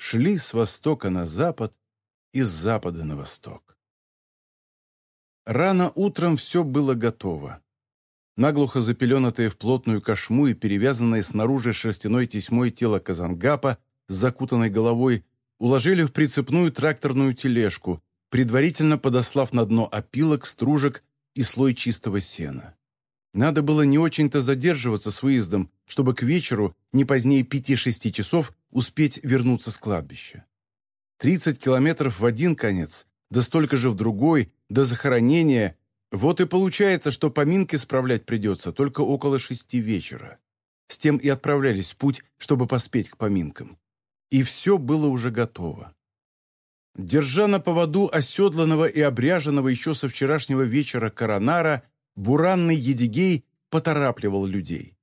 шли с востока на запад и с запада на восток. Рано утром все было готово. Наглухо запеленатое в плотную кошму и перевязанное снаружи шерстяной тесьмой тело Казангапа с закутанной головой уложили в прицепную тракторную тележку, предварительно подослав на дно опилок, стружек и слой чистого сена. Надо было не очень-то задерживаться с выездом, чтобы к вечеру, не позднее пяти-шести часов, успеть вернуться с кладбища. Тридцать километров в один конец, да столько же в другой, до захоронения. Вот и получается, что поминки справлять придется только около шести вечера. С тем и отправлялись в путь, чтобы поспеть к поминкам. И все было уже готово. Держа на поводу оседланного и обряженного еще со вчерашнего вечера коронара, буранный Едигей поторапливал людей.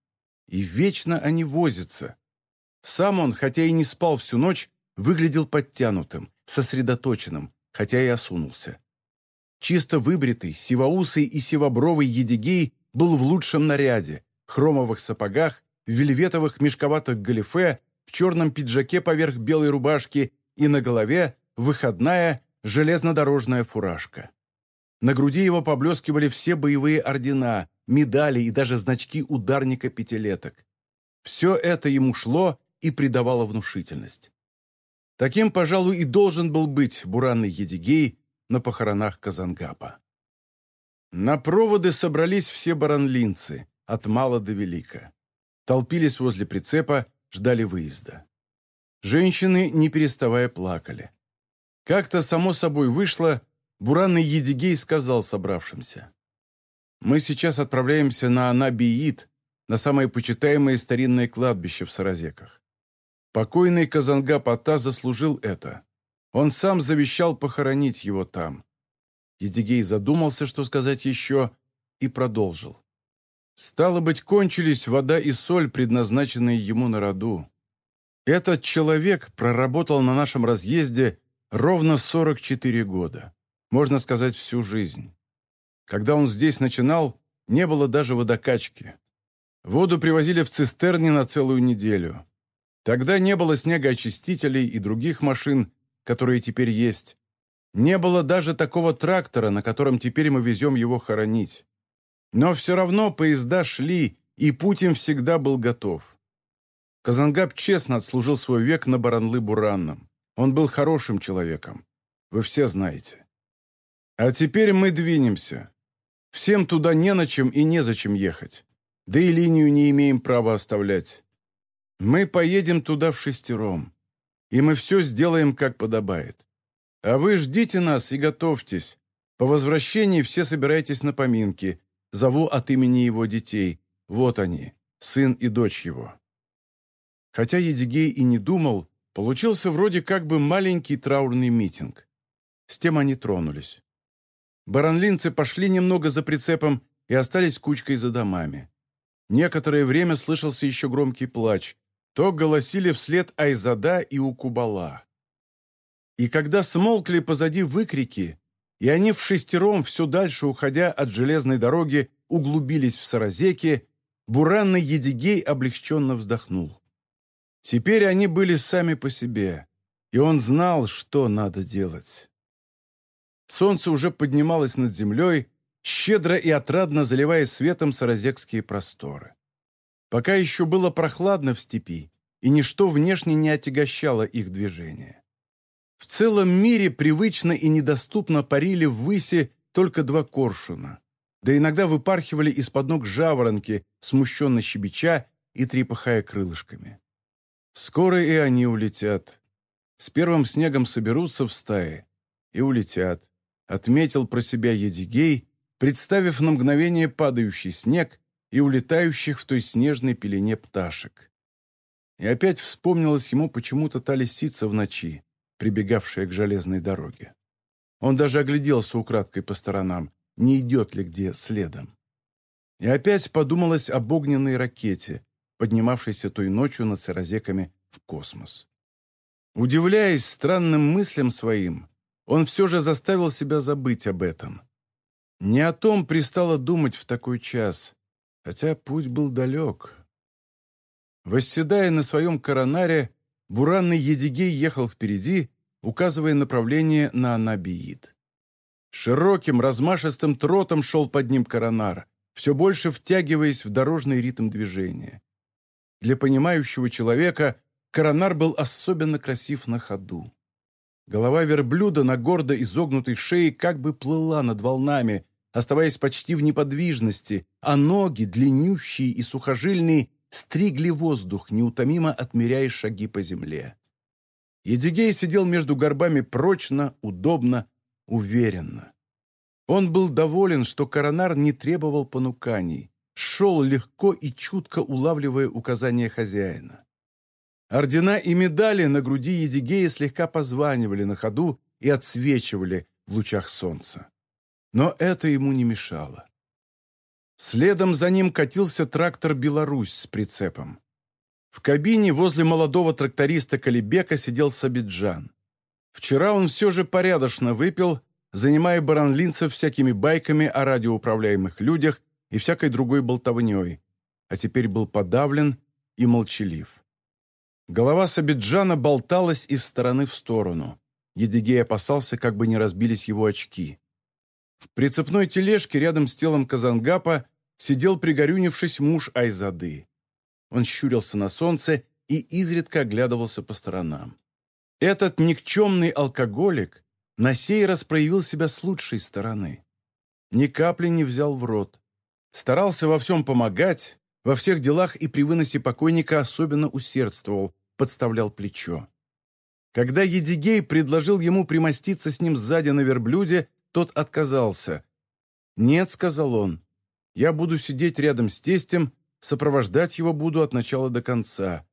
И вечно они возятся. Сам он, хотя и не спал всю ночь, выглядел подтянутым, сосредоточенным, хотя и осунулся. Чисто выбритый, сивоусый и сивобровый Едигей был в лучшем наряде, хромовых сапогах, в вельветовых мешковатых галифе, в черном пиджаке поверх белой рубашки и на голове выходная железнодорожная фуражка. На груди его поблескивали все боевые ордена, медали и даже значки ударника пятилеток. Все это ему шло и придавало внушительность. Таким, пожалуй, и должен был быть буранный Едигей на похоронах Казангапа. На проводы собрались все баранлинцы, от мала до велика. Толпились возле прицепа, ждали выезда. Женщины, не переставая, плакали. Как-то само собой вышло, Буранный Едигей сказал собравшимся. «Мы сейчас отправляемся на Анабиит, на самое почитаемое старинное кладбище в Саразеках. Покойный Казангап Ата заслужил это. Он сам завещал похоронить его там». Едигей задумался, что сказать еще, и продолжил. «Стало быть, кончились вода и соль, предназначенные ему на роду. Этот человек проработал на нашем разъезде ровно 44 года можно сказать, всю жизнь. Когда он здесь начинал, не было даже водокачки. Воду привозили в цистерне на целую неделю. Тогда не было снегоочистителей и других машин, которые теперь есть. Не было даже такого трактора, на котором теперь мы везем его хоронить. Но все равно поезда шли, и путь им всегда был готов. Казангаб честно отслужил свой век на Баранлы-Буранном. Он был хорошим человеком. Вы все знаете. А теперь мы двинемся. Всем туда не на чем и незачем ехать. Да и линию не имеем права оставлять. Мы поедем туда в шестером. И мы все сделаем, как подобает. А вы ждите нас и готовьтесь. По возвращении все собирайтесь на поминки. Зову от имени его детей. Вот они, сын и дочь его. Хотя Едигей и не думал, получился вроде как бы маленький траурный митинг. С тем они тронулись. Баранлинцы пошли немного за прицепом и остались кучкой за домами. Некоторое время слышался еще громкий плач. То голосили вслед Айзада и Укубала. И когда смолкли позади выкрики, и они в шестером, все дальше уходя от железной дороги, углубились в Саразеки, буранный Едигей облегченно вздохнул. Теперь они были сами по себе, и он знал, что надо делать. Солнце уже поднималось над землей, щедро и отрадно заливая светом саразекские просторы. Пока еще было прохладно в степи, и ничто внешне не отягощало их движение. В целом мире привычно и недоступно парили ввыси только два коршуна, да иногда выпархивали из-под ног жаворонки, смущенно щебеча и трепыхая крылышками. Скоро и они улетят. С первым снегом соберутся в стаи и улетят отметил про себя Едигей, представив на мгновение падающий снег и улетающих в той снежной пелене пташек. И опять вспомнилась ему почему-то та лисица в ночи, прибегавшая к железной дороге. Он даже огляделся украдкой по сторонам, не идет ли где следом. И опять подумалось об огненной ракете, поднимавшейся той ночью над сырозеками в космос. Удивляясь странным мыслям своим, он все же заставил себя забыть об этом. Не о том пристало думать в такой час, хотя путь был далек. Восседая на своем коронаре, буранный Едигей ехал впереди, указывая направление на Анабиид. Широким, размашистым тротом шел под ним коронар, все больше втягиваясь в дорожный ритм движения. Для понимающего человека коронар был особенно красив на ходу. Голова верблюда на гордо изогнутой шее как бы плыла над волнами, оставаясь почти в неподвижности, а ноги, длиннющие и сухожильные, стригли воздух, неутомимо отмеряя шаги по земле. Едигей сидел между горбами прочно, удобно, уверенно. Он был доволен, что коронар не требовал понуканий, шел легко и чутко улавливая указания хозяина. Ордена и медали на груди Едигея слегка позванивали на ходу и отсвечивали в лучах солнца. Но это ему не мешало. Следом за ним катился трактор «Беларусь» с прицепом. В кабине возле молодого тракториста Калибека сидел Сабиджан. Вчера он все же порядочно выпил, занимая баранлинцев всякими байками о радиоуправляемых людях и всякой другой болтовней, а теперь был подавлен и молчалив. Голова Сабиджана болталась из стороны в сторону. Едигей опасался, как бы не разбились его очки. В прицепной тележке рядом с телом Казангапа сидел пригорюнившись муж Айзады. Он щурился на солнце и изредка оглядывался по сторонам. Этот никчемный алкоголик на сей раз проявил себя с лучшей стороны. Ни капли не взял в рот. Старался во всем помогать, во всех делах и при выносе покойника особенно усердствовал, подставлял плечо. Когда Едигей предложил ему примоститься с ним сзади на верблюде, тот отказался. «Нет», — сказал он, — «я буду сидеть рядом с тестем, сопровождать его буду от начала до конца».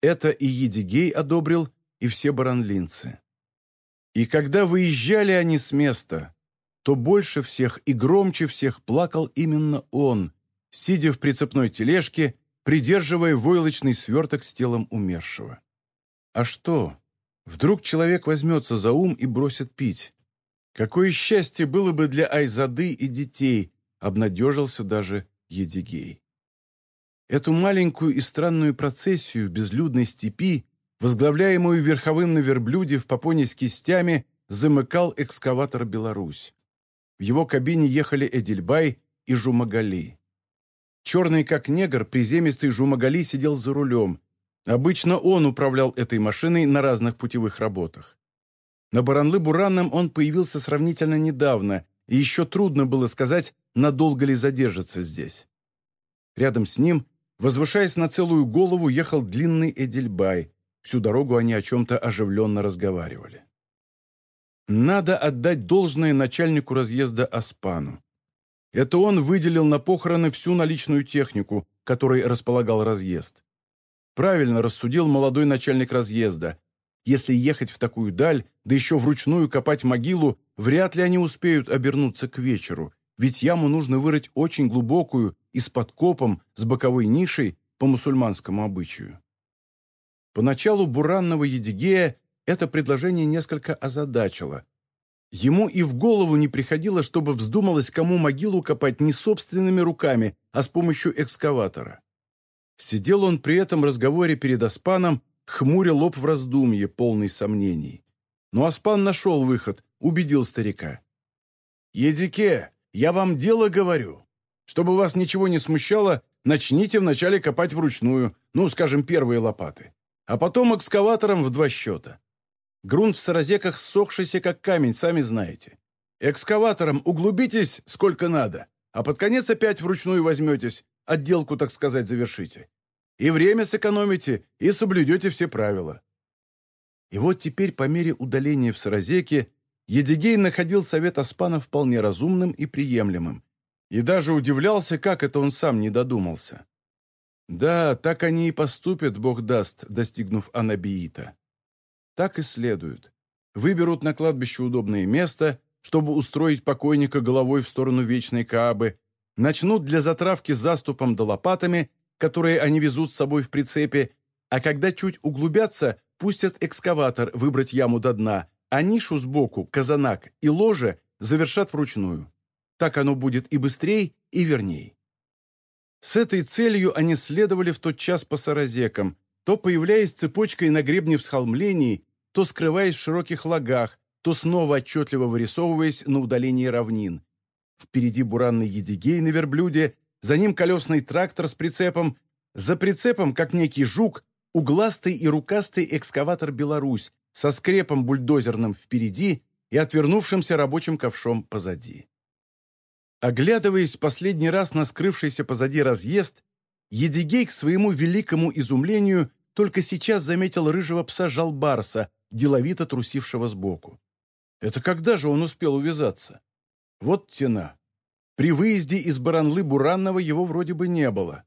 Это и Едигей одобрил, и все баранлинцы. И когда выезжали они с места, то больше всех и громче всех плакал именно он, сидя в прицепной тележке придерживая войлочный сверток с телом умершего. А что? Вдруг человек возьмется за ум и бросит пить? Какое счастье было бы для Айзады и детей, обнадежился даже Едигей. Эту маленькую и странную процессию в безлюдной степи, возглавляемую верховым на верблюде в попоне с кистями, замыкал экскаватор «Беларусь». В его кабине ехали Эдильбай и Жумагали. Черный как негр, приземистый Жумагали сидел за рулем. Обычно он управлял этой машиной на разных путевых работах. На Баранлы-Буранном он появился сравнительно недавно, и еще трудно было сказать, надолго ли задержится здесь. Рядом с ним, возвышаясь на целую голову, ехал длинный Эдельбай. Всю дорогу они о чем-то оживленно разговаривали. Надо отдать должное начальнику разъезда Аспану. Это он выделил на похороны всю наличную технику, которой располагал разъезд. Правильно рассудил молодой начальник разъезда. Если ехать в такую даль, да еще вручную копать могилу, вряд ли они успеют обернуться к вечеру, ведь яму нужно вырыть очень глубокую и с подкопом, с боковой нишей по мусульманскому обычаю. Поначалу буранного Едигея это предложение несколько озадачило, Ему и в голову не приходило, чтобы вздумалось кому могилу копать не собственными руками, а с помощью экскаватора. Сидел он при этом разговоре перед Аспаном, хмуря лоб в раздумье, полный сомнений. Но Аспан нашел выход, убедил старика. «Едике, я вам дело говорю. Чтобы вас ничего не смущало, начните вначале копать вручную, ну, скажем, первые лопаты, а потом экскаватором в два счета. Грунт в саразеках ссохшийся, как камень, сами знаете. Экскаватором углубитесь сколько надо, а под конец опять вручную возьметесь, отделку, так сказать, завершите. И время сэкономите, и соблюдете все правила. И вот теперь, по мере удаления в Саразеке, Едигей находил совет Аспана вполне разумным и приемлемым, и даже удивлялся, как это он сам не додумался. Да, так они и поступят, Бог даст, достигнув Анабиита. Так и следует. выберут на кладбище удобное место, чтобы устроить покойника головой в сторону вечной Каабы, начнут для затравки заступом да лопатами, которые они везут с собой в прицепе, а когда чуть углубятся, пустят экскаватор выбрать яму до дна, а нишу сбоку, казанак и ложе завершат вручную. Так оно будет и быстрей, и верней. С этой целью они следовали в тот час по саразекам, то появляясь цепочкой на гребне всхолмлений, то скрываясь в широких лагах, то снова отчетливо вырисовываясь на удалении равнин. Впереди буранный едигей на верблюде, за ним колесный трактор с прицепом, за прицепом, как некий жук, угластый и рукастый экскаватор «Беларусь» со скрепом бульдозерным впереди и отвернувшимся рабочим ковшом позади. Оглядываясь последний раз на скрывшийся позади разъезд, Едигей к своему великому изумлению только сейчас заметил рыжего пса Жалбарса, деловито трусившего сбоку. Это когда же он успел увязаться? Вот тена. При выезде из Баранлы-Буранного его вроде бы не было.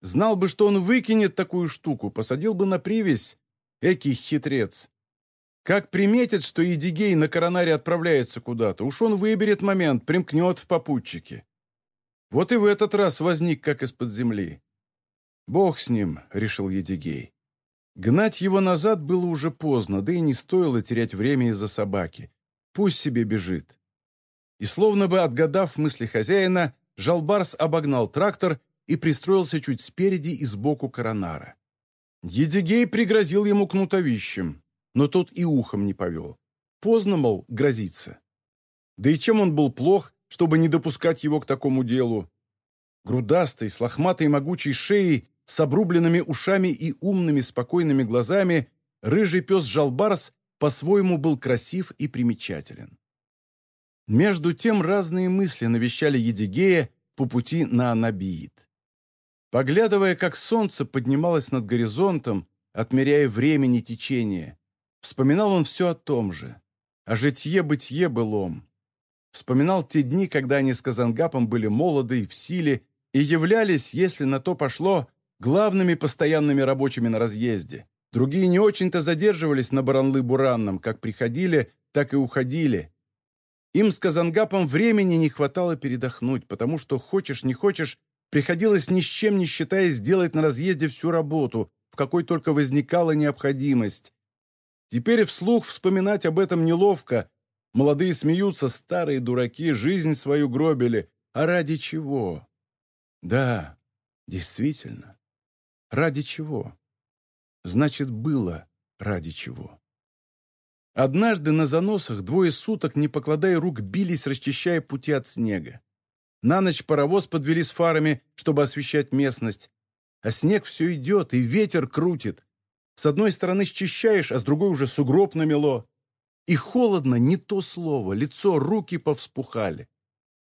Знал бы, что он выкинет такую штуку, посадил бы на привязь. Экий хитрец. Как приметит, что Едигей на коронаре отправляется куда-то, уж он выберет момент, примкнет в попутчике. Вот и в этот раз возник как из-под земли. «Бог с ним», — решил Едигей. Гнать его назад было уже поздно, да и не стоило терять время из-за собаки. Пусть себе бежит. И словно бы отгадав мысли хозяина, Жалбарс обогнал трактор и пристроился чуть спереди и сбоку коронара. Едигей пригрозил ему кнутовищем но тот и ухом не повел. Поздно, мол, грозиться. Да и чем он был плох, чтобы не допускать его к такому делу? Грудастый, с лохматой могучей шеей, с обрубленными ушами и умными спокойными глазами, рыжий пес Жалбарс по-своему был красив и примечателен. Между тем разные мысли навещали Едигея по пути на Анабиит. Поглядывая, как солнце поднималось над горизонтом, отмеряя времени течение, Вспоминал он все о том же, о житье-бытие былом. Вспоминал те дни, когда они с Казангапом были молоды и в силе, и являлись, если на то пошло, главными постоянными рабочими на разъезде. Другие не очень-то задерживались на Баранлы-Буранном, как приходили, так и уходили. Им с Казангапом времени не хватало передохнуть, потому что, хочешь не хочешь, приходилось ни с чем не считая сделать на разъезде всю работу, в какой только возникала необходимость, Теперь вслух вспоминать об этом неловко. Молодые смеются, старые дураки, жизнь свою гробили. А ради чего? Да, действительно. Ради чего? Значит, было ради чего. Однажды на заносах двое суток, не покладая рук, бились, расчищая пути от снега. На ночь паровоз подвели с фарами, чтобы освещать местность. А снег все идет, и ветер крутит. С одной стороны счищаешь, а с другой уже сугроб намело. И холодно не то слово, лицо, руки повспухали.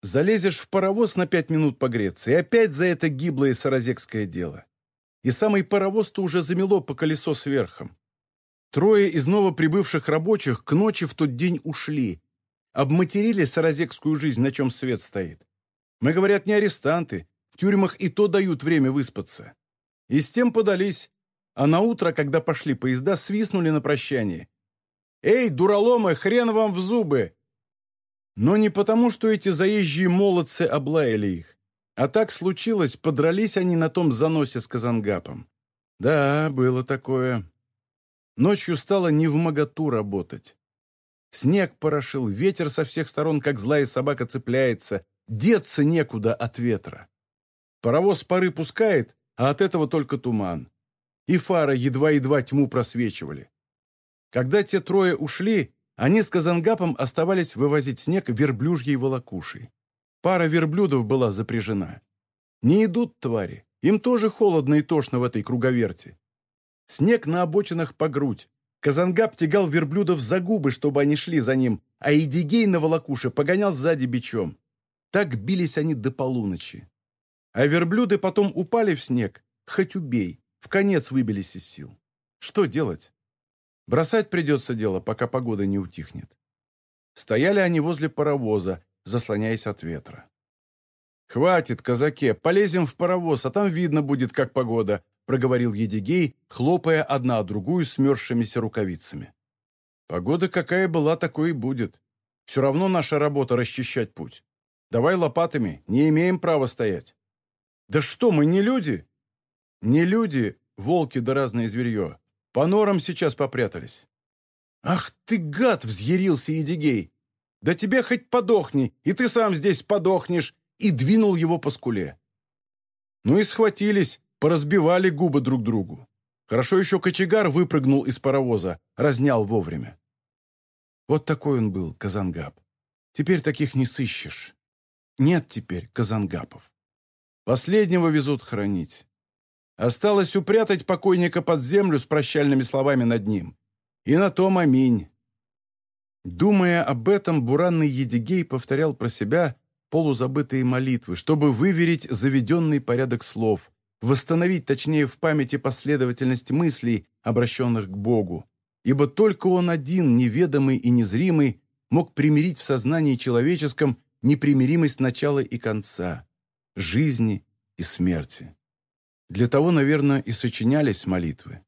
Залезешь в паровоз на пять минут погреться, и опять за это гиблое саразекское дело. И самый паровоз-то уже замело по колесо сверхом. Трое из новоприбывших рабочих к ночи в тот день ушли. Обматерили саразекскую жизнь, на чем свет стоит. Мы, говорят, не арестанты. В тюрьмах и то дают время выспаться. И с тем подались, а на утро, когда пошли поезда, свистнули на прощание. «Эй, дураломы, хрен вам в зубы!» Но не потому, что эти заезжие молодцы облаяли их. А так случилось, подрались они на том заносе с Казангапом. Да, было такое. Ночью стало не в моготу работать. Снег порошил, ветер со всех сторон, как злая собака, цепляется. Деться некуда от ветра. Паровоз пары пускает, а от этого только туман и фара едва-едва тьму просвечивали. Когда те трое ушли, они с Казангапом оставались вывозить снег верблюжьей волокушей. Пара верблюдов была запряжена. Не идут твари, им тоже холодно и тошно в этой круговерти. Снег на обочинах по грудь. Казангап тягал верблюдов за губы, чтобы они шли за ним, а Идигей на волокуше погонял сзади бичом. Так бились они до полуночи. А верблюды потом упали в снег, хоть убей. В конец выбились из сил. Что делать? Бросать придется дело, пока погода не утихнет. Стояли они возле паровоза, заслоняясь от ветра. «Хватит, казаке, полезем в паровоз, а там видно будет, как погода», проговорил Едигей, хлопая одна о другую смерзшимися рукавицами. Погода какая была, такой и будет. Все равно наша работа расчищать путь. Давай лопатами, не имеем права стоять. Да что, мы не люди? Не люди, волки да разное зверье. По норам сейчас попрятались. Ах ты, гад, взъярился Едигей. Да тебе хоть подохни, и ты сам здесь подохнешь, и двинул его по скуле. Ну и схватились, поразбивали губы друг другу. Хорошо еще кочегар выпрыгнул из паровоза, разнял вовремя. Вот такой он был, Казангаб. Теперь таких не сыщешь. Нет теперь Казангапов. Последнего везут хранить. Осталось упрятать покойника под землю с прощальными словами над ним. И на том аминь. Думая об этом, буранный Едигей повторял про себя полузабытые молитвы, чтобы выверить заведенный порядок слов, восстановить, точнее, в памяти последовательность мыслей, обращенных к Богу, ибо только Он один, неведомый и незримый, мог примирить в сознании человеческом непримиримость начала и конца, жизни и смерти. Для того, наверное, и сочинялись молитвы.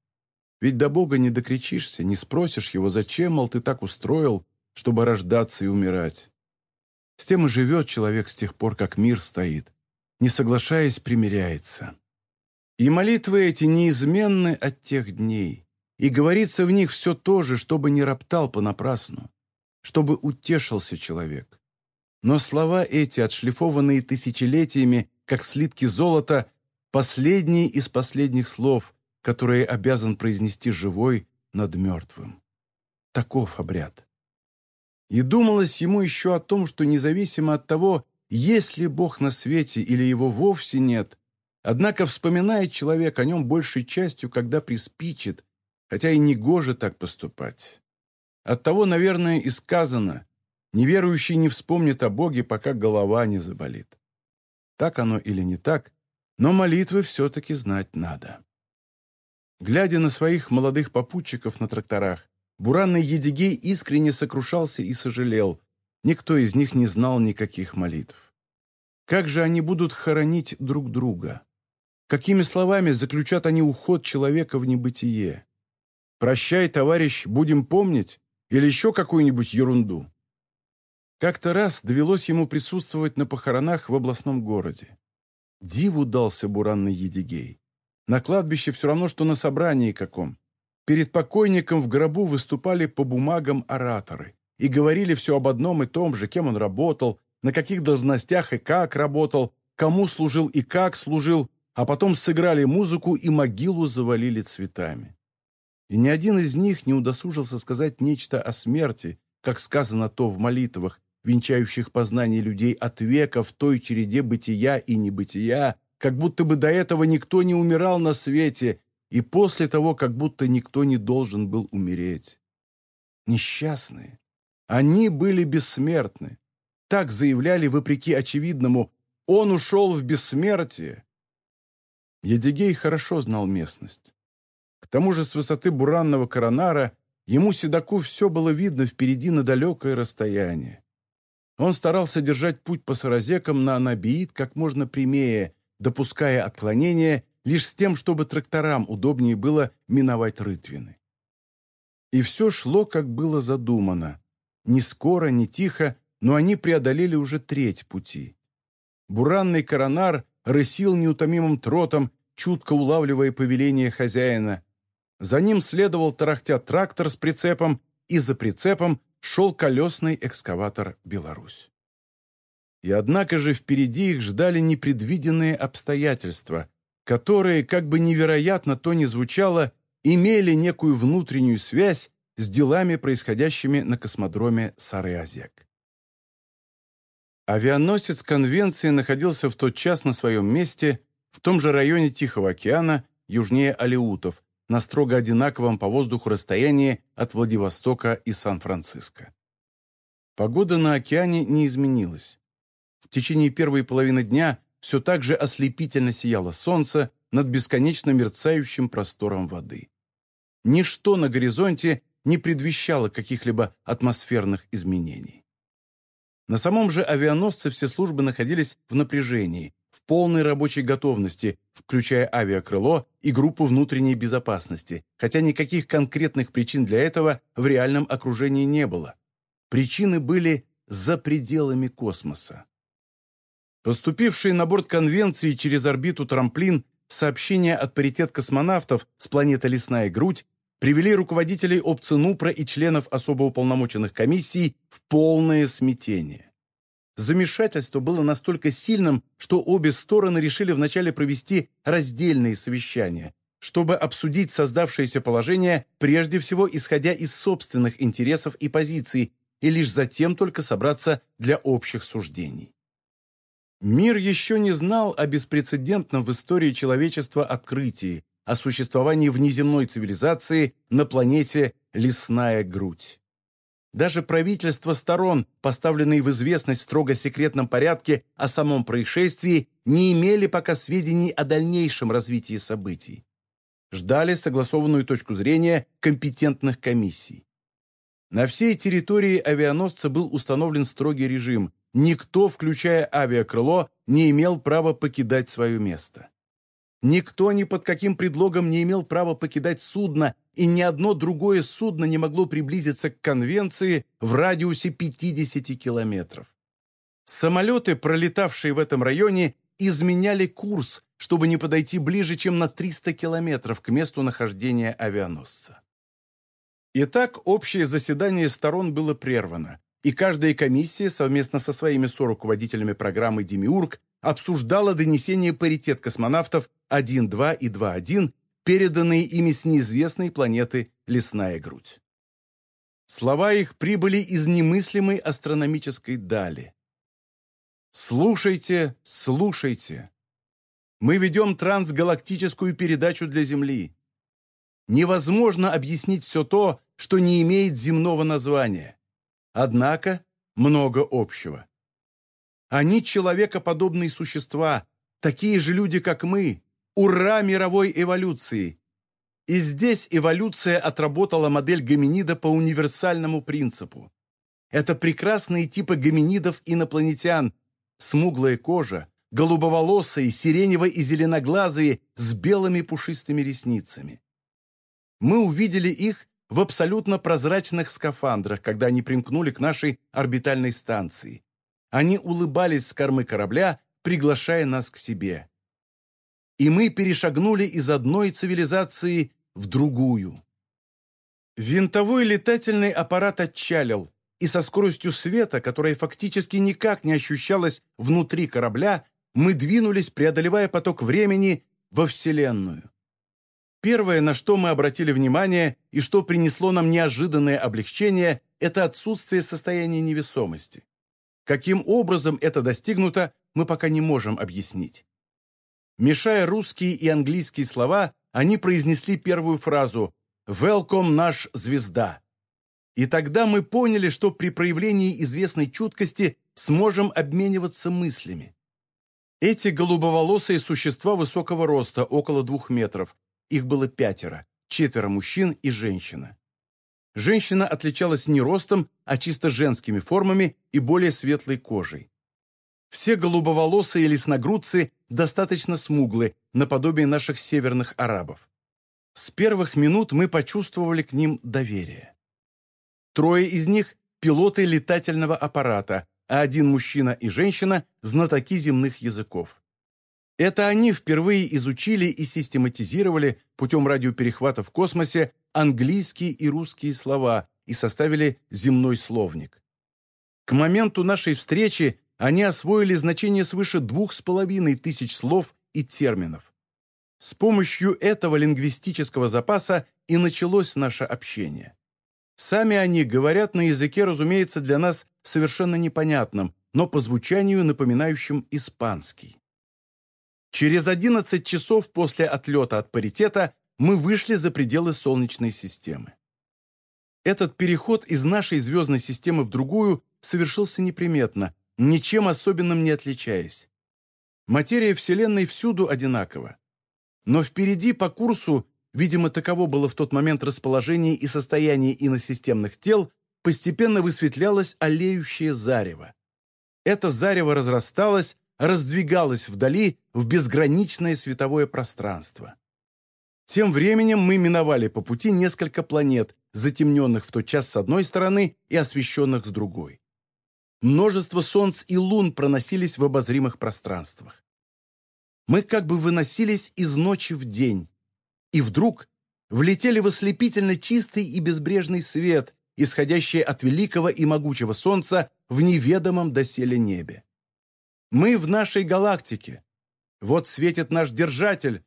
Ведь до Бога не докричишься, не спросишь Его, зачем, мол, ты так устроил, чтобы рождаться и умирать. С тем и живет человек с тех пор, как мир стоит, не соглашаясь, примиряется. И молитвы эти неизменны от тех дней, и говорится в них все то же, чтобы не роптал понапрасну, чтобы утешился человек. Но слова эти, отшлифованные тысячелетиями, как слитки золота, последние из последних слов, которые обязан произнести живой над мертвым. Таков обряд. И думалось ему еще о том, что независимо от того, есть ли Бог на свете или его вовсе нет, однако вспоминает человек о нем большей частью, когда приспичит, хотя и не гоже так поступать. Оттого, наверное, и сказано, неверующий не вспомнит о Боге, пока голова не заболит. Так оно или не так, но молитвы все-таки знать надо. Глядя на своих молодых попутчиков на тракторах, буранный Едигей искренне сокрушался и сожалел. Никто из них не знал никаких молитв. Как же они будут хоронить друг друга? Какими словами заключат они уход человека в небытие? «Прощай, товарищ, будем помнить» или еще какую-нибудь ерунду? Как-то раз довелось ему присутствовать на похоронах в областном городе. Диву дался буранный Едигей. На кладбище все равно, что на собрании каком. Перед покойником в гробу выступали по бумагам ораторы и говорили все об одном и том же, кем он работал, на каких должностях и как работал, кому служил и как служил, а потом сыграли музыку и могилу завалили цветами. И ни один из них не удосужился сказать нечто о смерти, как сказано то в молитвах, венчающих познание людей от века в той череде бытия и небытия, как будто бы до этого никто не умирал на свете, и после того, как будто никто не должен был умереть. Несчастные. Они были бессмертны. Так заявляли, вопреки очевидному, он ушел в бессмертие. Едигей хорошо знал местность. К тому же с высоты буранного коронара ему, седаку, все было видно впереди на далекое расстояние. Он старался держать путь по саразекам на Анабиит как можно прямее, допуская отклонения лишь с тем, чтобы тракторам удобнее было миновать рытвины. И все шло, как было задумано. Не скоро, не тихо, но они преодолели уже треть пути. Буранный коронар рысил неутомимым тротом, чутко улавливая повеление хозяина. За ним следовал тарахтя трактор с прицепом, и за прицепом шел колесный экскаватор «Беларусь». И однако же впереди их ждали непредвиденные обстоятельства, которые, как бы невероятно то ни звучало, имели некую внутреннюю связь с делами, происходящими на космодроме Сары-Азек. Авианосец Конвенции находился в тот час на своем месте в том же районе Тихого океана, южнее Алеутов, на строго одинаковом по воздуху расстоянии от Владивостока и Сан-Франциско. Погода на океане не изменилась. В течение первой половины дня все так же ослепительно сияло солнце над бесконечно мерцающим простором воды. Ничто на горизонте не предвещало каких-либо атмосферных изменений. На самом же авианосце все службы находились в напряжении, в полной рабочей готовности, включая авиакрыло и группу внутренней безопасности, хотя никаких конкретных причин для этого в реальном окружении не было. Причины были за пределами космоса. Поступивший на борт конвенции через орбиту трамплин сообщения от паритет космонавтов с планеты Лесная Грудь привели руководителей ОПЦИНУПРа и членов особо уполномоченных комиссий в полное смятение. Замешательство было настолько сильным, что обе стороны решили вначале провести раздельные совещания, чтобы обсудить создавшееся положение, прежде всего исходя из собственных интересов и позиций, и лишь затем только собраться для общих суждений. Мир еще не знал о беспрецедентном в истории человечества открытии, о существовании внеземной цивилизации на планете Лесная Грудь. Даже правительства сторон, поставленные в известность в строго секретном порядке о самом происшествии, не имели пока сведений о дальнейшем развитии событий. Ждали согласованную точку зрения компетентных комиссий. На всей территории авианосца был установлен строгий режим. Никто, включая авиакрыло, не имел права покидать свое место. Никто ни под каким предлогом не имел права покидать судно, и ни одно другое судно не могло приблизиться к конвенции в радиусе 50 километров. Самолеты, пролетавшие в этом районе, изменяли курс, чтобы не подойти ближе, чем на 300 километров к месту нахождения авианосца. Итак, общее заседание сторон было прервано, и каждая комиссия совместно со своими соруководителями программы «Демиург» обсуждала донесение паритет космонавтов 1-2 и 2-1, переданные ими с неизвестной планеты Лесная грудь. Слова их прибыли из немыслимой астрономической дали. «Слушайте, слушайте. Мы ведем трансгалактическую передачу для Земли. Невозможно объяснить все то, что не имеет земного названия. Однако много общего. Они человекоподобные существа, такие же люди, как мы. Ура мировой эволюции! И здесь эволюция отработала модель гоминида по универсальному принципу. Это прекрасные типы гоминидов-инопланетян, смуглая кожа, голубоволосые, сиренево- и зеленоглазые с белыми пушистыми ресницами. Мы увидели их в абсолютно прозрачных скафандрах, когда они примкнули к нашей орбитальной станции. Они улыбались с кормы корабля, приглашая нас к себе. И мы перешагнули из одной цивилизации в другую. Винтовой летательный аппарат отчалил, и со скоростью света, которая фактически никак не ощущалась внутри корабля, мы двинулись, преодолевая поток времени, во Вселенную. Первое, на что мы обратили внимание и что принесло нам неожиданное облегчение, это отсутствие состояния невесомости. Каким образом это достигнуто, мы пока не можем объяснить. Мешая русские и английские слова, они произнесли первую фразу «Welcome, наш звезда». И тогда мы поняли, что при проявлении известной чуткости сможем обмениваться мыслями. Эти голубоволосые существа высокого роста, около двух метров, их было пятеро, четверо мужчин и женщина. Женщина отличалась не ростом, а чисто женскими формами и более светлой кожей. Все голубоволосые лесногрудцы достаточно смуглы, наподобие наших северных арабов. С первых минут мы почувствовали к ним доверие. Трое из них – пилоты летательного аппарата, а один мужчина и женщина – знатоки земных языков. Это они впервые изучили и систематизировали путем радиоперехвата в космосе английские и русские слова и составили земной словник. К моменту нашей встречи они освоили значение свыше двух с половиной тысяч слов и терминов. С помощью этого лингвистического запаса и началось наше общение. Сами они говорят на языке, разумеется, для нас совершенно непонятном, но по звучанию напоминающем испанский. Через 11 часов после отлета от паритета мы вышли за пределы Солнечной системы. Этот переход из нашей звездной системы в другую совершился неприметно, ничем особенным не отличаясь. Материя Вселенной всюду одинакова. Но впереди по курсу, видимо, таково было в тот момент расположение и состояние иносистемных тел, постепенно высветлялось олеющее зарево. Это зарево разрасталось, раздвигалась вдали в безграничное световое пространство. Тем временем мы миновали по пути несколько планет, затемненных в тот час с одной стороны и освещенных с другой. Множество солнц и лун проносились в обозримых пространствах. Мы как бы выносились из ночи в день, и вдруг влетели в ослепительно чистый и безбрежный свет, исходящий от великого и могучего солнца в неведомом доселе небе. Мы в нашей галактике. Вот светит наш держатель.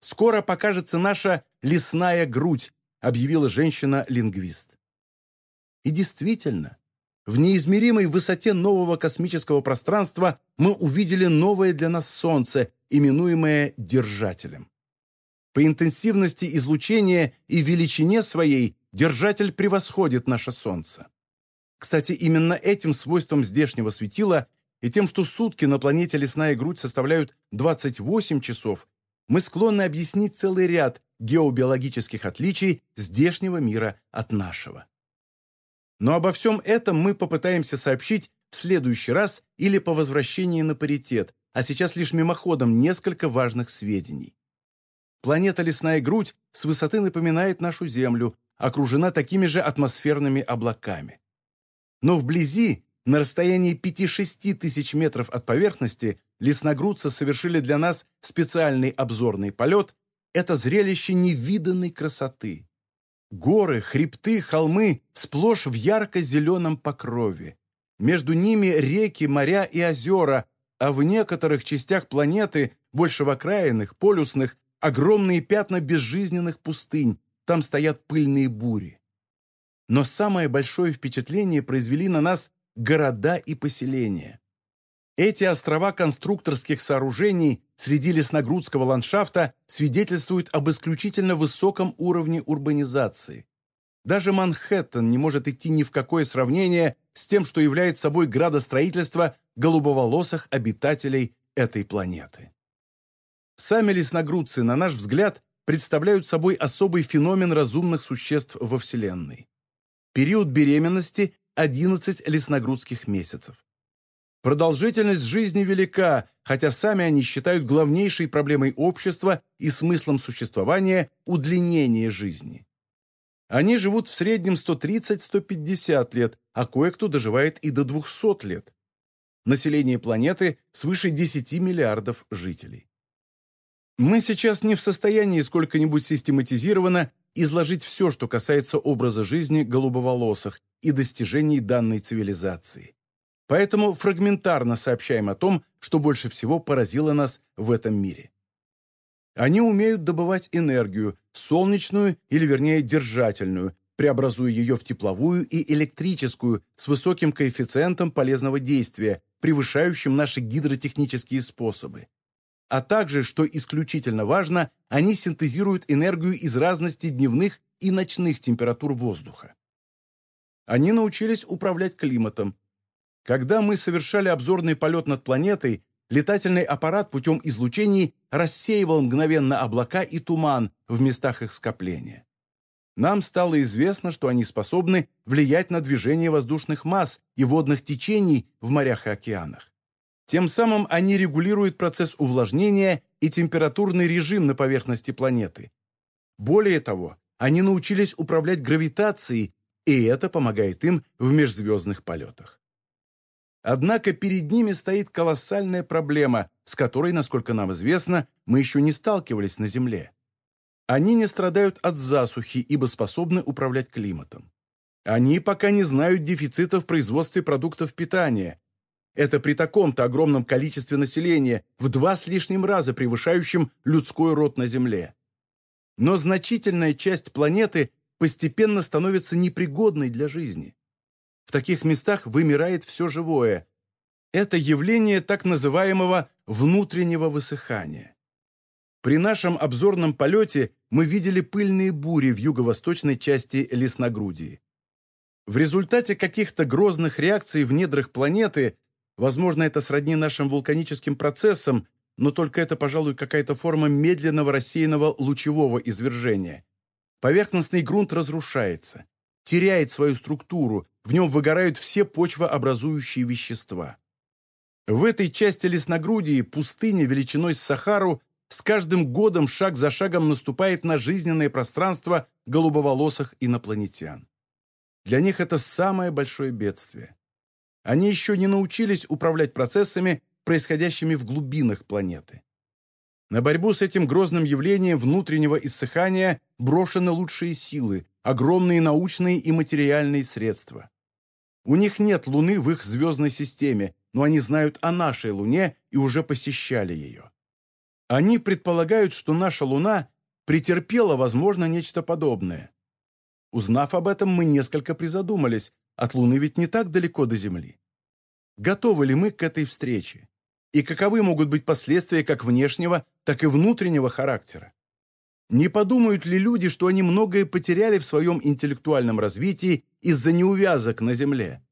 Скоро покажется наша лесная грудь, объявила женщина-лингвист. И действительно, в неизмеримой высоте нового космического пространства мы увидели новое для нас Солнце, именуемое Держателем. По интенсивности излучения и величине своей Держатель превосходит наше Солнце. Кстати, именно этим свойством здешнего светила и тем, что сутки на планете лесная грудь составляют 28 часов, мы склонны объяснить целый ряд геобиологических отличий здешнего мира от нашего. Но обо всем этом мы попытаемся сообщить в следующий раз или по возвращении на паритет, а сейчас лишь мимоходом несколько важных сведений. Планета Лесная Грудь с высоты напоминает нашу Землю, окружена такими же атмосферными облаками. Но вблизи, на расстоянии 5-6 тысяч метров от поверхности, лесногрудцы совершили для нас специальный обзорный полет. Это зрелище невиданной красоты. Горы, хребты, холмы сплошь в ярко-зеленом покрове. Между ними реки, моря и озера, а в некоторых частях планеты, больше в окраинных, полюсных, огромные пятна безжизненных пустынь, там стоят пыльные бури. Но самое большое впечатление произвели на нас города и поселения. Эти острова конструкторских сооружений среди лесногрудского ландшафта свидетельствуют об исключительно высоком уровне урбанизации. Даже Манхэттен не может идти ни в какое сравнение с тем, что является собой градостроительство голубоволосых обитателей этой планеты. Сами лесногрудцы, на наш взгляд, представляют собой особый феномен разумных существ во Вселенной. Период беременности – 11 лесногрудских месяцев. Продолжительность жизни велика, хотя сами они считают главнейшей проблемой общества и смыслом существования удлинение жизни. Они живут в среднем 130-150 лет, а кое-кто доживает и до 200 лет. Население планеты свыше 10 миллиардов жителей. Мы сейчас не в состоянии сколько-нибудь систематизированно изложить все, что касается образа жизни голубоволосых и достижений данной цивилизации. Поэтому фрагментарно сообщаем о том, что больше всего поразило нас в этом мире. Они умеют добывать энергию, солнечную или, вернее, держательную, преобразуя ее в тепловую и электрическую с высоким коэффициентом полезного действия, превышающим наши гидротехнические способы а также, что исключительно важно, они синтезируют энергию из разности дневных и ночных температур воздуха. Они научились управлять климатом. Когда мы совершали обзорный полет над планетой, летательный аппарат путем излучений рассеивал мгновенно облака и туман в местах их скопления. Нам стало известно, что они способны влиять на движение воздушных масс и водных течений в морях и океанах. Тем самым они регулируют процесс увлажнения и температурный режим на поверхности планеты. Более того, они научились управлять гравитацией, и это помогает им в межзвездных полетах. Однако перед ними стоит колоссальная проблема, с которой, насколько нам известно, мы еще не сталкивались на Земле. Они не страдают от засухи, ибо способны управлять климатом. Они пока не знают дефицита в производстве продуктов питания, это при таком-то огромном количестве населения, в два с лишним раза превышающем людской род на Земле. Но значительная часть планеты постепенно становится непригодной для жизни. В таких местах вымирает все живое. Это явление так называемого внутреннего высыхания. При нашем обзорном полете мы видели пыльные бури в юго-восточной части лесногрудии. В результате каких-то грозных реакций в недрах планеты Возможно, это сродни нашим вулканическим процессам, но только это, пожалуй, какая-то форма медленного рассеянного лучевого извержения. Поверхностный грунт разрушается, теряет свою структуру, в нем выгорают все почвообразующие вещества. В этой части лесногрудии пустыня величиной с Сахару с каждым годом шаг за шагом наступает на жизненное пространство голубоволосых инопланетян. Для них это самое большое бедствие. Они еще не научились управлять процессами, происходящими в глубинах планеты. На борьбу с этим грозным явлением внутреннего иссыхания брошены лучшие силы, огромные научные и материальные средства. У них нет Луны в их звездной системе, но они знают о нашей Луне и уже посещали ее. Они предполагают, что наша Луна претерпела, возможно, нечто подобное. Узнав об этом, мы несколько призадумались, от Луны ведь не так далеко до Земли. Готовы ли мы к этой встрече? И каковы могут быть последствия как внешнего, так и внутреннего характера? Не подумают ли люди, что они многое потеряли в своем интеллектуальном развитии из-за неувязок на Земле?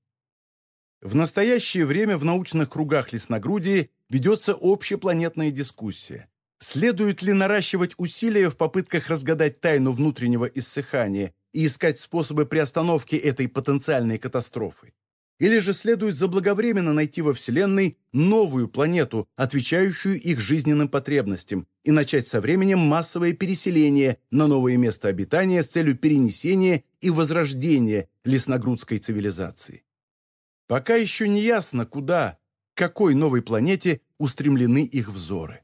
В настоящее время в научных кругах лесногрудии ведется общепланетная дискуссия. Следует ли наращивать усилия в попытках разгадать тайну внутреннего иссыхания и искать способы приостановки этой потенциальной катастрофы? Или же следует заблаговременно найти во Вселенной новую планету, отвечающую их жизненным потребностям, и начать со временем массовое переселение на новое место обитания с целью перенесения и возрождения лесногрудской цивилизации? Пока еще не ясно, куда, какой новой планете устремлены их взоры.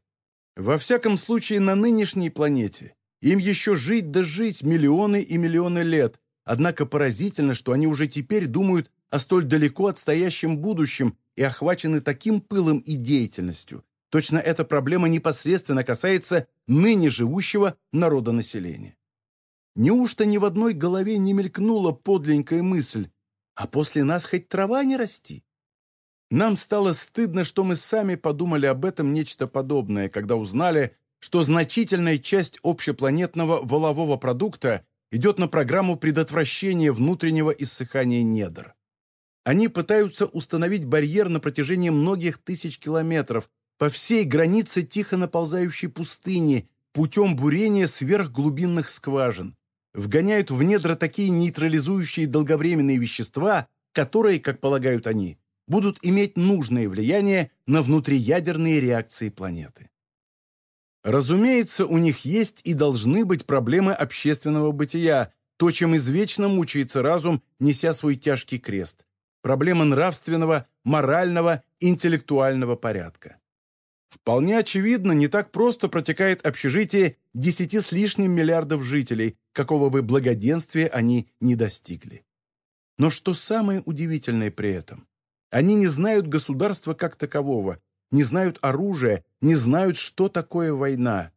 Во всяком случае, на нынешней планете им еще жить да жить миллионы и миллионы лет, однако поразительно, что они уже теперь думают о столь далеко отстоящем будущем и охвачены таким пылом и деятельностью. Точно эта проблема непосредственно касается ныне живущего народонаселения. Неужто ни в одной голове не мелькнула подленькая мысль, а после нас хоть трава не расти? Нам стало стыдно, что мы сами подумали об этом нечто подобное, когда узнали, что значительная часть общепланетного волового продукта идет на программу предотвращения внутреннего иссыхания недр. Они пытаются установить барьер на протяжении многих тысяч километров по всей границе тихо наползающей пустыни путем бурения сверхглубинных скважин. Вгоняют в недра такие нейтрализующие долговременные вещества, которые, как полагают они, будут иметь нужное влияние на внутриядерные реакции планеты. Разумеется, у них есть и должны быть проблемы общественного бытия, то, чем извечно мучается разум, неся свой тяжкий крест проблема нравственного, морального, интеллектуального порядка. Вполне очевидно, не так просто протекает общежитие десяти с лишним миллиардов жителей, какого бы благоденствия они не достигли. Но что самое удивительное при этом? Они не знают государства как такового, не знают оружия, не знают, что такое война.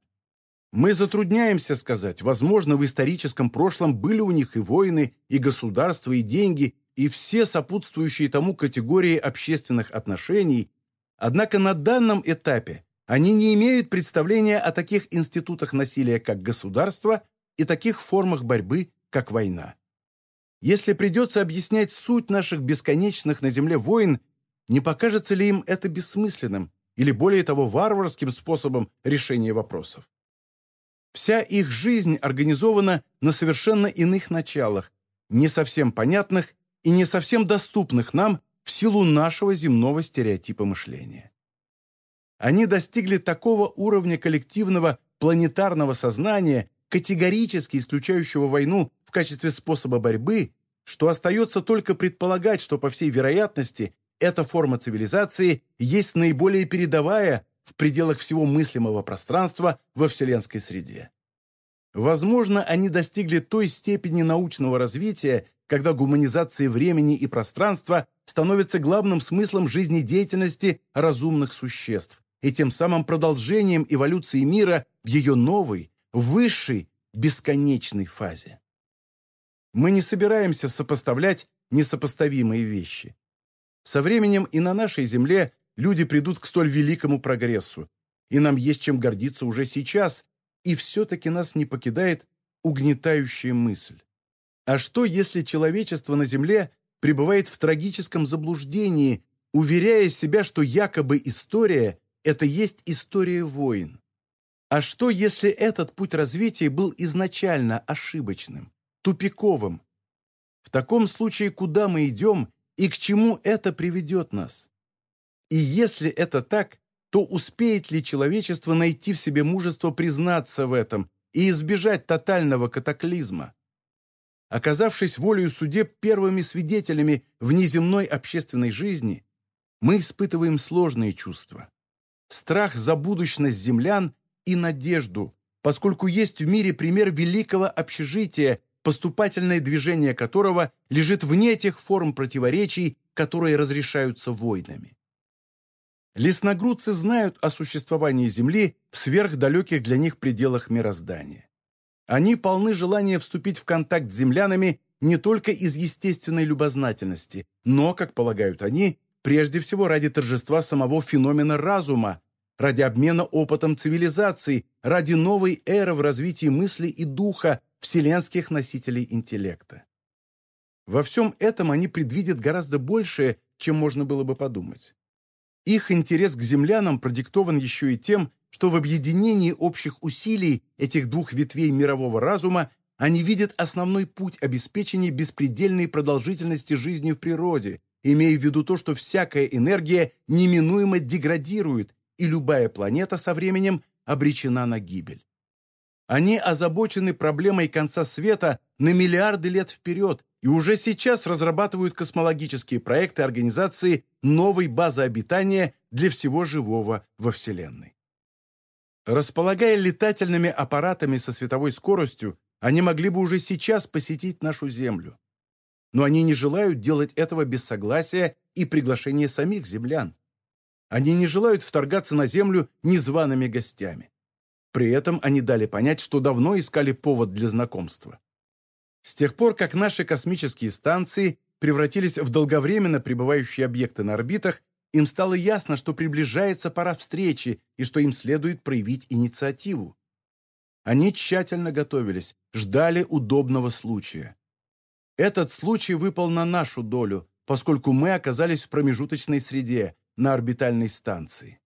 Мы затрудняемся сказать, возможно, в историческом прошлом были у них и войны, и государства, и деньги, и все сопутствующие тому категории общественных отношений, однако на данном этапе они не имеют представления о таких институтах насилия, как государство, и таких формах борьбы, как война. Если придется объяснять суть наших бесконечных на Земле войн, не покажется ли им это бессмысленным или, более того, варварским способом решения вопросов? Вся их жизнь организована на совершенно иных началах, не совсем понятных и не совсем доступных нам в силу нашего земного стереотипа мышления. Они достигли такого уровня коллективного планетарного сознания, категорически исключающего войну в качестве способа борьбы, что остается только предполагать, что, по всей вероятности, эта форма цивилизации есть наиболее передовая в пределах всего мыслимого пространства во вселенской среде. Возможно, они достигли той степени научного развития, когда гуманизация времени и пространства становится главным смыслом жизнедеятельности разумных существ и тем самым продолжением эволюции мира в ее новой, высшей, бесконечной фазе. Мы не собираемся сопоставлять несопоставимые вещи. Со временем и на нашей Земле люди придут к столь великому прогрессу, и нам есть чем гордиться уже сейчас, и все-таки нас не покидает угнетающая мысль. А что, если человечество на Земле пребывает в трагическом заблуждении, уверяя себя, что якобы история – это есть история войн? А что, если этот путь развития был изначально ошибочным, тупиковым? В таком случае куда мы идем и к чему это приведет нас? И если это так, то успеет ли человечество найти в себе мужество признаться в этом и избежать тотального катаклизма? Оказавшись волею судеб первыми свидетелями внеземной общественной жизни, мы испытываем сложные чувства. Страх за будущность землян и надежду, поскольку есть в мире пример великого общежития, поступательное движение которого лежит вне тех форм противоречий, которые разрешаются войнами. Лесногрудцы знают о существовании Земли в сверхдалеких для них пределах мироздания. Они полны желания вступить в контакт с землянами не только из естественной любознательности, но, как полагают они, прежде всего ради торжества самого феномена разума, ради обмена опытом цивилизаций, ради новой эры в развитии мысли и духа вселенских носителей интеллекта. Во всем этом они предвидят гораздо большее, чем можно было бы подумать. Их интерес к землянам продиктован еще и тем, что в объединении общих усилий этих двух ветвей мирового разума они видят основной путь обеспечения беспредельной продолжительности жизни в природе, имея в виду то, что всякая энергия неминуемо деградирует, и любая планета со временем обречена на гибель. Они озабочены проблемой конца света на миллиарды лет вперед и уже сейчас разрабатывают космологические проекты организации новой базы обитания для всего живого во Вселенной. Располагая летательными аппаратами со световой скоростью, они могли бы уже сейчас посетить нашу Землю. Но они не желают делать этого без согласия и приглашения самих землян. Они не желают вторгаться на Землю незваными гостями. При этом они дали понять, что давно искали повод для знакомства. С тех пор, как наши космические станции превратились в долговременно пребывающие объекты на орбитах, им стало ясно, что приближается пора встречи и что им следует проявить инициативу. Они тщательно готовились, ждали удобного случая. Этот случай выпал на нашу долю, поскольку мы оказались в промежуточной среде, на орбитальной станции.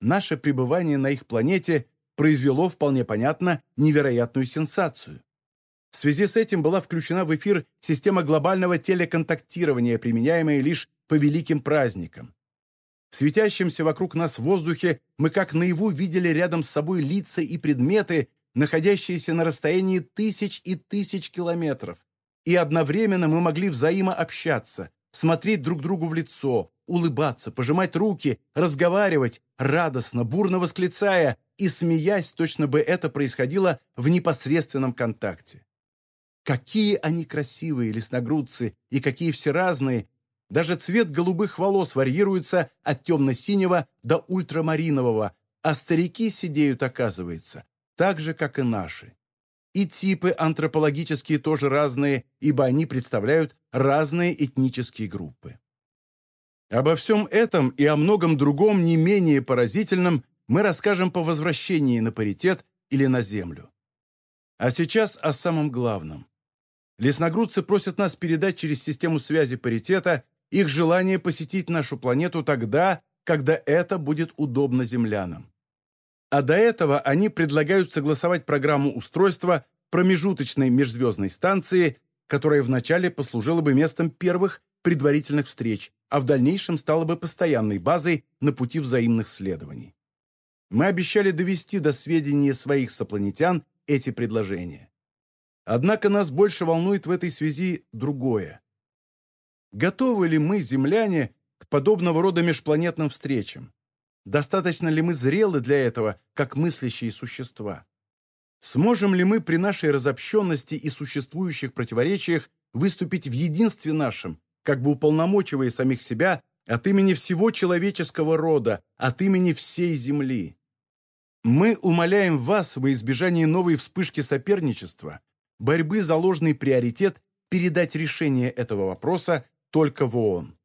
Наше пребывание на их планете произвело, вполне понятно, невероятную сенсацию. В связи с этим была включена в эфир система глобального телеконтактирования, применяемая лишь по великим праздникам. В светящемся вокруг нас воздухе мы как наяву видели рядом с собой лица и предметы, находящиеся на расстоянии тысяч и тысяч километров. И одновременно мы могли взаимообщаться, смотреть друг другу в лицо, улыбаться, пожимать руки, разговаривать, радостно, бурно восклицая и смеясь, точно бы это происходило в непосредственном контакте. Какие они красивые, лесногрудцы, и какие все разные. Даже цвет голубых волос варьируется от темно-синего до ультрамаринового, а старики сидеют, оказывается, так же, как и наши. И типы антропологические тоже разные, ибо они представляют разные этнические группы. Обо всем этом и о многом другом не менее поразительном мы расскажем по возвращении на паритет или на Землю. А сейчас о самом главном. Лесногрудцы просят нас передать через систему связи паритета их желание посетить нашу планету тогда, когда это будет удобно землянам. А до этого они предлагают согласовать программу устройства промежуточной межзвездной станции, которая вначале послужила бы местом первых предварительных встреч, а в дальнейшем стала бы постоянной базой на пути взаимных следований. Мы обещали довести до сведения своих сопланетян эти предложения. Однако нас больше волнует в этой связи другое. Готовы ли мы, земляне, к подобного рода межпланетным встречам? Достаточно ли мы зрелы для этого, как мыслящие существа? Сможем ли мы при нашей разобщенности и существующих противоречиях выступить в единстве нашем, как бы уполномочивая самих себя от имени всего человеческого рода, от имени всей Земли? Мы умоляем вас во избежание новой вспышки соперничества – борьбы за ложный приоритет передать решение этого вопроса только в ООН.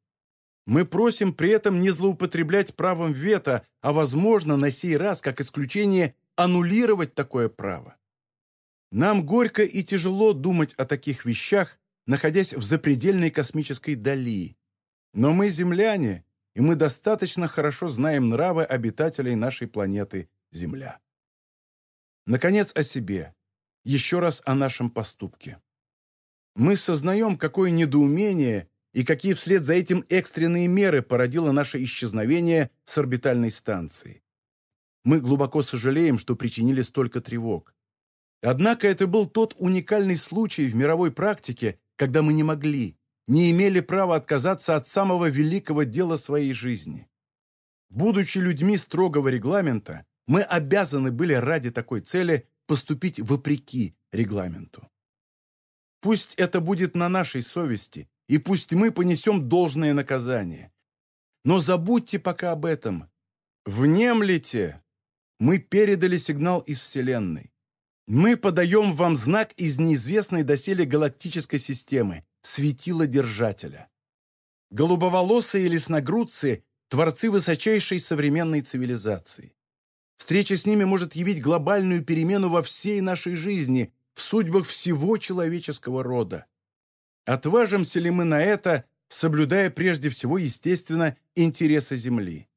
Мы просим при этом не злоупотреблять правом вето, а, возможно, на сей раз, как исключение, аннулировать такое право. Нам горько и тяжело думать о таких вещах, находясь в запредельной космической дали. Но мы земляне, и мы достаточно хорошо знаем нравы обитателей нашей планеты Земля. Наконец, о себе еще раз о нашем поступке. Мы сознаем, какое недоумение и какие вслед за этим экстренные меры породило наше исчезновение с орбитальной станции. Мы глубоко сожалеем, что причинили столько тревог. Однако это был тот уникальный случай в мировой практике, когда мы не могли, не имели права отказаться от самого великого дела своей жизни. Будучи людьми строгого регламента, мы обязаны были ради такой цели поступить вопреки регламенту. Пусть это будет на нашей совести, и пусть мы понесем должное наказание. Но забудьте пока об этом. Внемлите! Мы передали сигнал из Вселенной. Мы подаем вам знак из неизвестной доселе галактической системы, светила держателя. Голубоволосые лесногрудцы – творцы высочайшей современной цивилизации. Встреча с ними может явить глобальную перемену во всей нашей жизни, в судьбах всего человеческого рода. Отважимся ли мы на это, соблюдая прежде всего, естественно, интересы Земли?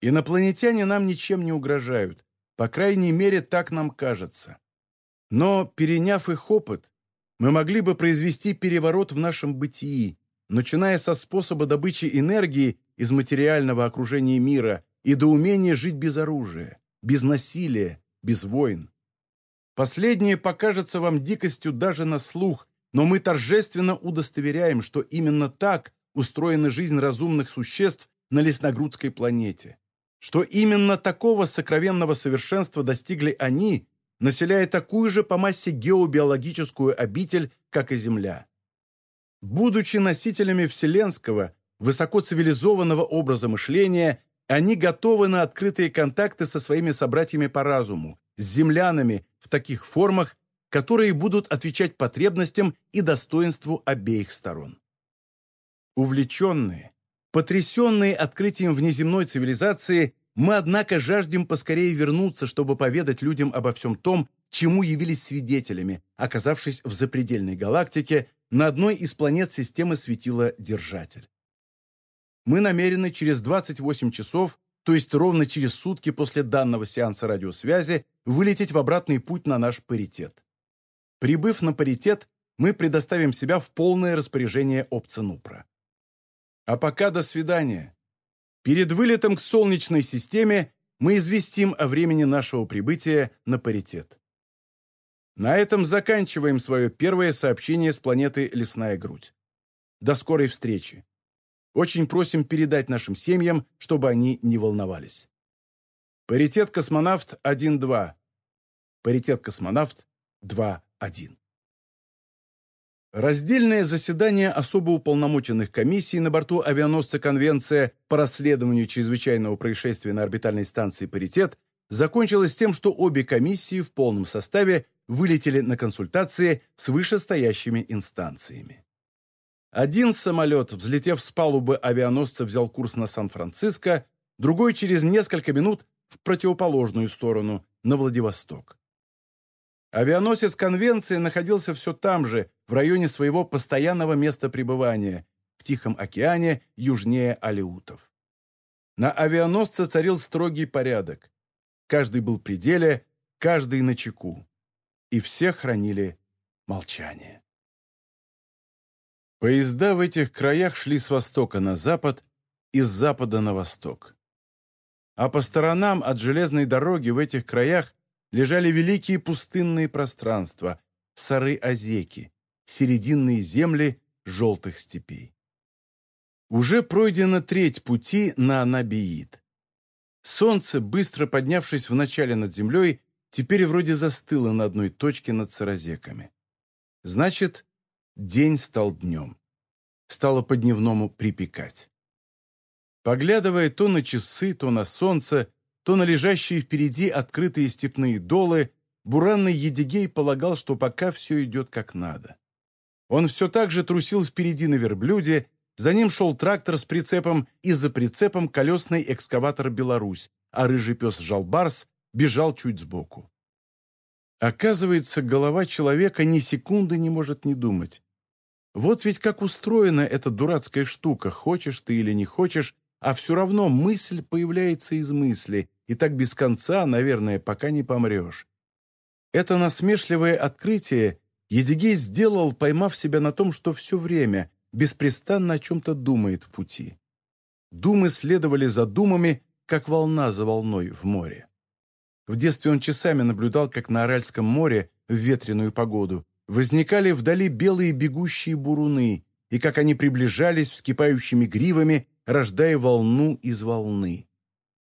Инопланетяне нам ничем не угрожают, по крайней мере, так нам кажется. Но, переняв их опыт, мы могли бы произвести переворот в нашем бытии, начиная со способа добычи энергии из материального окружения мира и до умения жить без оружия, без насилия, без войн. Последнее покажется вам дикостью даже на слух, но мы торжественно удостоверяем, что именно так устроена жизнь разумных существ на лесногрудской планете. Что именно такого сокровенного совершенства достигли они, населяя такую же по массе геобиологическую обитель, как и Земля. Будучи носителями вселенского, высокоцивилизованного образа мышления, они готовы на открытые контакты со своими собратьями по разуму, с землянами в таких формах, которые будут отвечать потребностям и достоинству обеих сторон. Увлеченные, потрясенные открытием внеземной цивилизации, мы, однако, жаждем поскорее вернуться, чтобы поведать людям обо всем том, чему явились свидетелями, оказавшись в запредельной галактике на одной из планет системы светила Держатель. Мы намерены через 28 часов, то есть ровно через сутки после данного сеанса радиосвязи, вылететь в обратный путь на наш паритет. Прибыв на паритет, мы предоставим себя в полное распоряжение Опценупра. А пока до свидания. Перед вылетом к Солнечной системе мы известим о времени нашего прибытия на паритет. На этом заканчиваем свое первое сообщение с планеты Лесная Грудь. До скорой встречи. Очень просим передать нашим семьям, чтобы они не волновались. Паритет космонавт 1-2. Паритет космонавт 2-1. Раздельное заседание особо уполномоченных комиссий на борту авианосца «Конвенция» по расследованию чрезвычайного происшествия на орбитальной станции «Паритет» закончилось тем, что обе комиссии в полном составе вылетели на консультации с вышестоящими инстанциями. Один самолет, взлетев с палубы авианосца, взял курс на Сан-Франциско, другой через несколько минут в противоположную сторону, на Владивосток. Авианосец Конвенции находился все там же, в районе своего постоянного места пребывания, в Тихом океане, южнее Алеутов. На авианосце царил строгий порядок. Каждый был при деле, каждый на чеку. И все хранили молчание. Поезда в этих краях шли с востока на запад и с запада на восток. А по сторонам от железной дороги в этих краях лежали великие пустынные пространства, сары-озеки, серединные земли желтых степей. Уже пройдена треть пути на Анабиит. Солнце, быстро поднявшись вначале над землей, теперь вроде застыло на одной точке над саразеками. Значит, День стал днем. Стало по-дневному припекать. Поглядывая то на часы, то на солнце, то на лежащие впереди открытые степные долы, буранный Едигей полагал, что пока все идет как надо. Он все так же трусил впереди на верблюде, за ним шел трактор с прицепом и за прицепом колесный экскаватор «Беларусь», а рыжий пес Жалбарс бежал чуть сбоку. Оказывается, голова человека ни секунды не может не думать. Вот ведь как устроена эта дурацкая штука, хочешь ты или не хочешь, а все равно мысль появляется из мысли, и так без конца, наверное, пока не помрешь. Это насмешливое открытие Едигей сделал, поймав себя на том, что все время, беспрестанно о чем-то думает в пути. Думы следовали за думами, как волна за волной в море. В детстве он часами наблюдал, как на Аральском море в ветреную погоду возникали вдали белые бегущие буруны, и как они приближались вскипающими гривами, рождая волну из волны.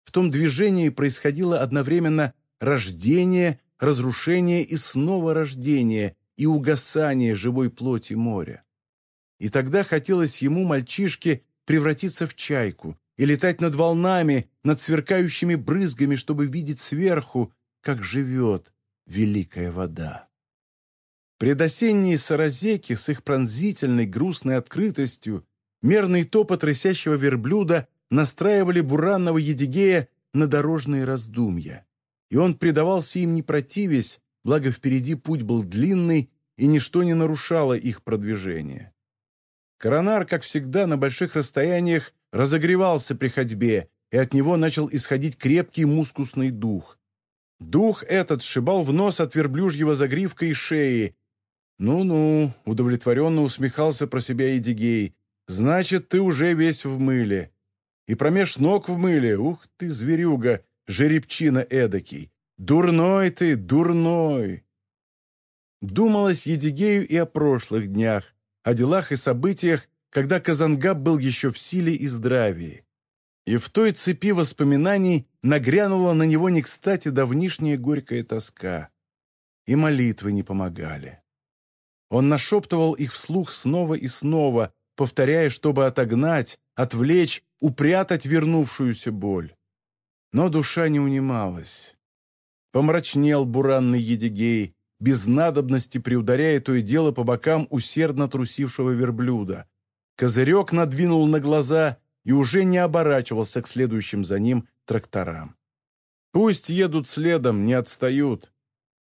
В том движении происходило одновременно рождение, разрушение и снова рождение и угасание живой плоти моря. И тогда хотелось ему, мальчишке, превратиться в чайку и летать над волнами, над сверкающими брызгами, чтобы видеть сверху, как живет великая вода. Предосенние саразеки с их пронзительной грустной открытостью, мерный топот рысящего верблюда настраивали буранного Едигея на дорожные раздумья, и он предавался им не противясь, благо впереди путь был длинный, и ничто не нарушало их продвижение. Коронар, как всегда, на больших расстояниях разогревался при ходьбе, и от него начал исходить крепкий мускусный дух. Дух этот сшибал в нос от верблюжьего загривка и шеи, «Ну-ну», — удовлетворенно усмехался про себя Эдигей, «значит, ты уже весь в мыле. И промеж ног в мыле, ух ты, зверюга, жеребчина эдакий. Дурной ты, дурной!» Думалось Едигею и о прошлых днях, о делах и событиях, когда Казангаб был еще в силе и здравии. И в той цепи воспоминаний нагрянула на него не кстати давнишняя горькая тоска. И молитвы не помогали. Он нашептывал их вслух снова и снова, повторяя, чтобы отогнать, отвлечь, упрятать вернувшуюся боль. Но душа не унималась. Помрачнел буранный Едигей, без надобности приударяя то и дело по бокам усердно трусившего верблюда. Козырек надвинул на глаза и уже не оборачивался к следующим за ним тракторам. Пусть едут следом, не отстают.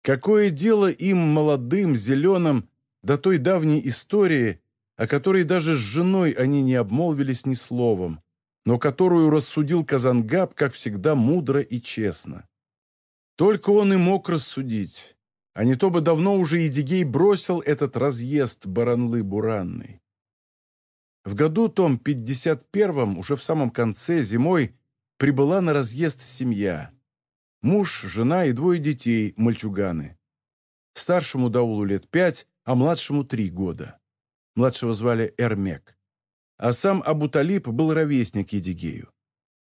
Какое дело им, молодым, зеленым, до той давней истории, о которой даже с женой они не обмолвились ни словом, но которую рассудил Казангаб, как всегда, мудро и честно. Только он и мог рассудить, а не то бы давно уже Едигей бросил этот разъезд Баранлы-Буранный. В году том 51-м, уже в самом конце, зимой, прибыла на разъезд семья. Муж, жена и двое детей, мальчуганы. Старшему Даулу лет пять, а младшему три года. Младшего звали Эрмек. А сам Абуталиб был ровесник Едигею.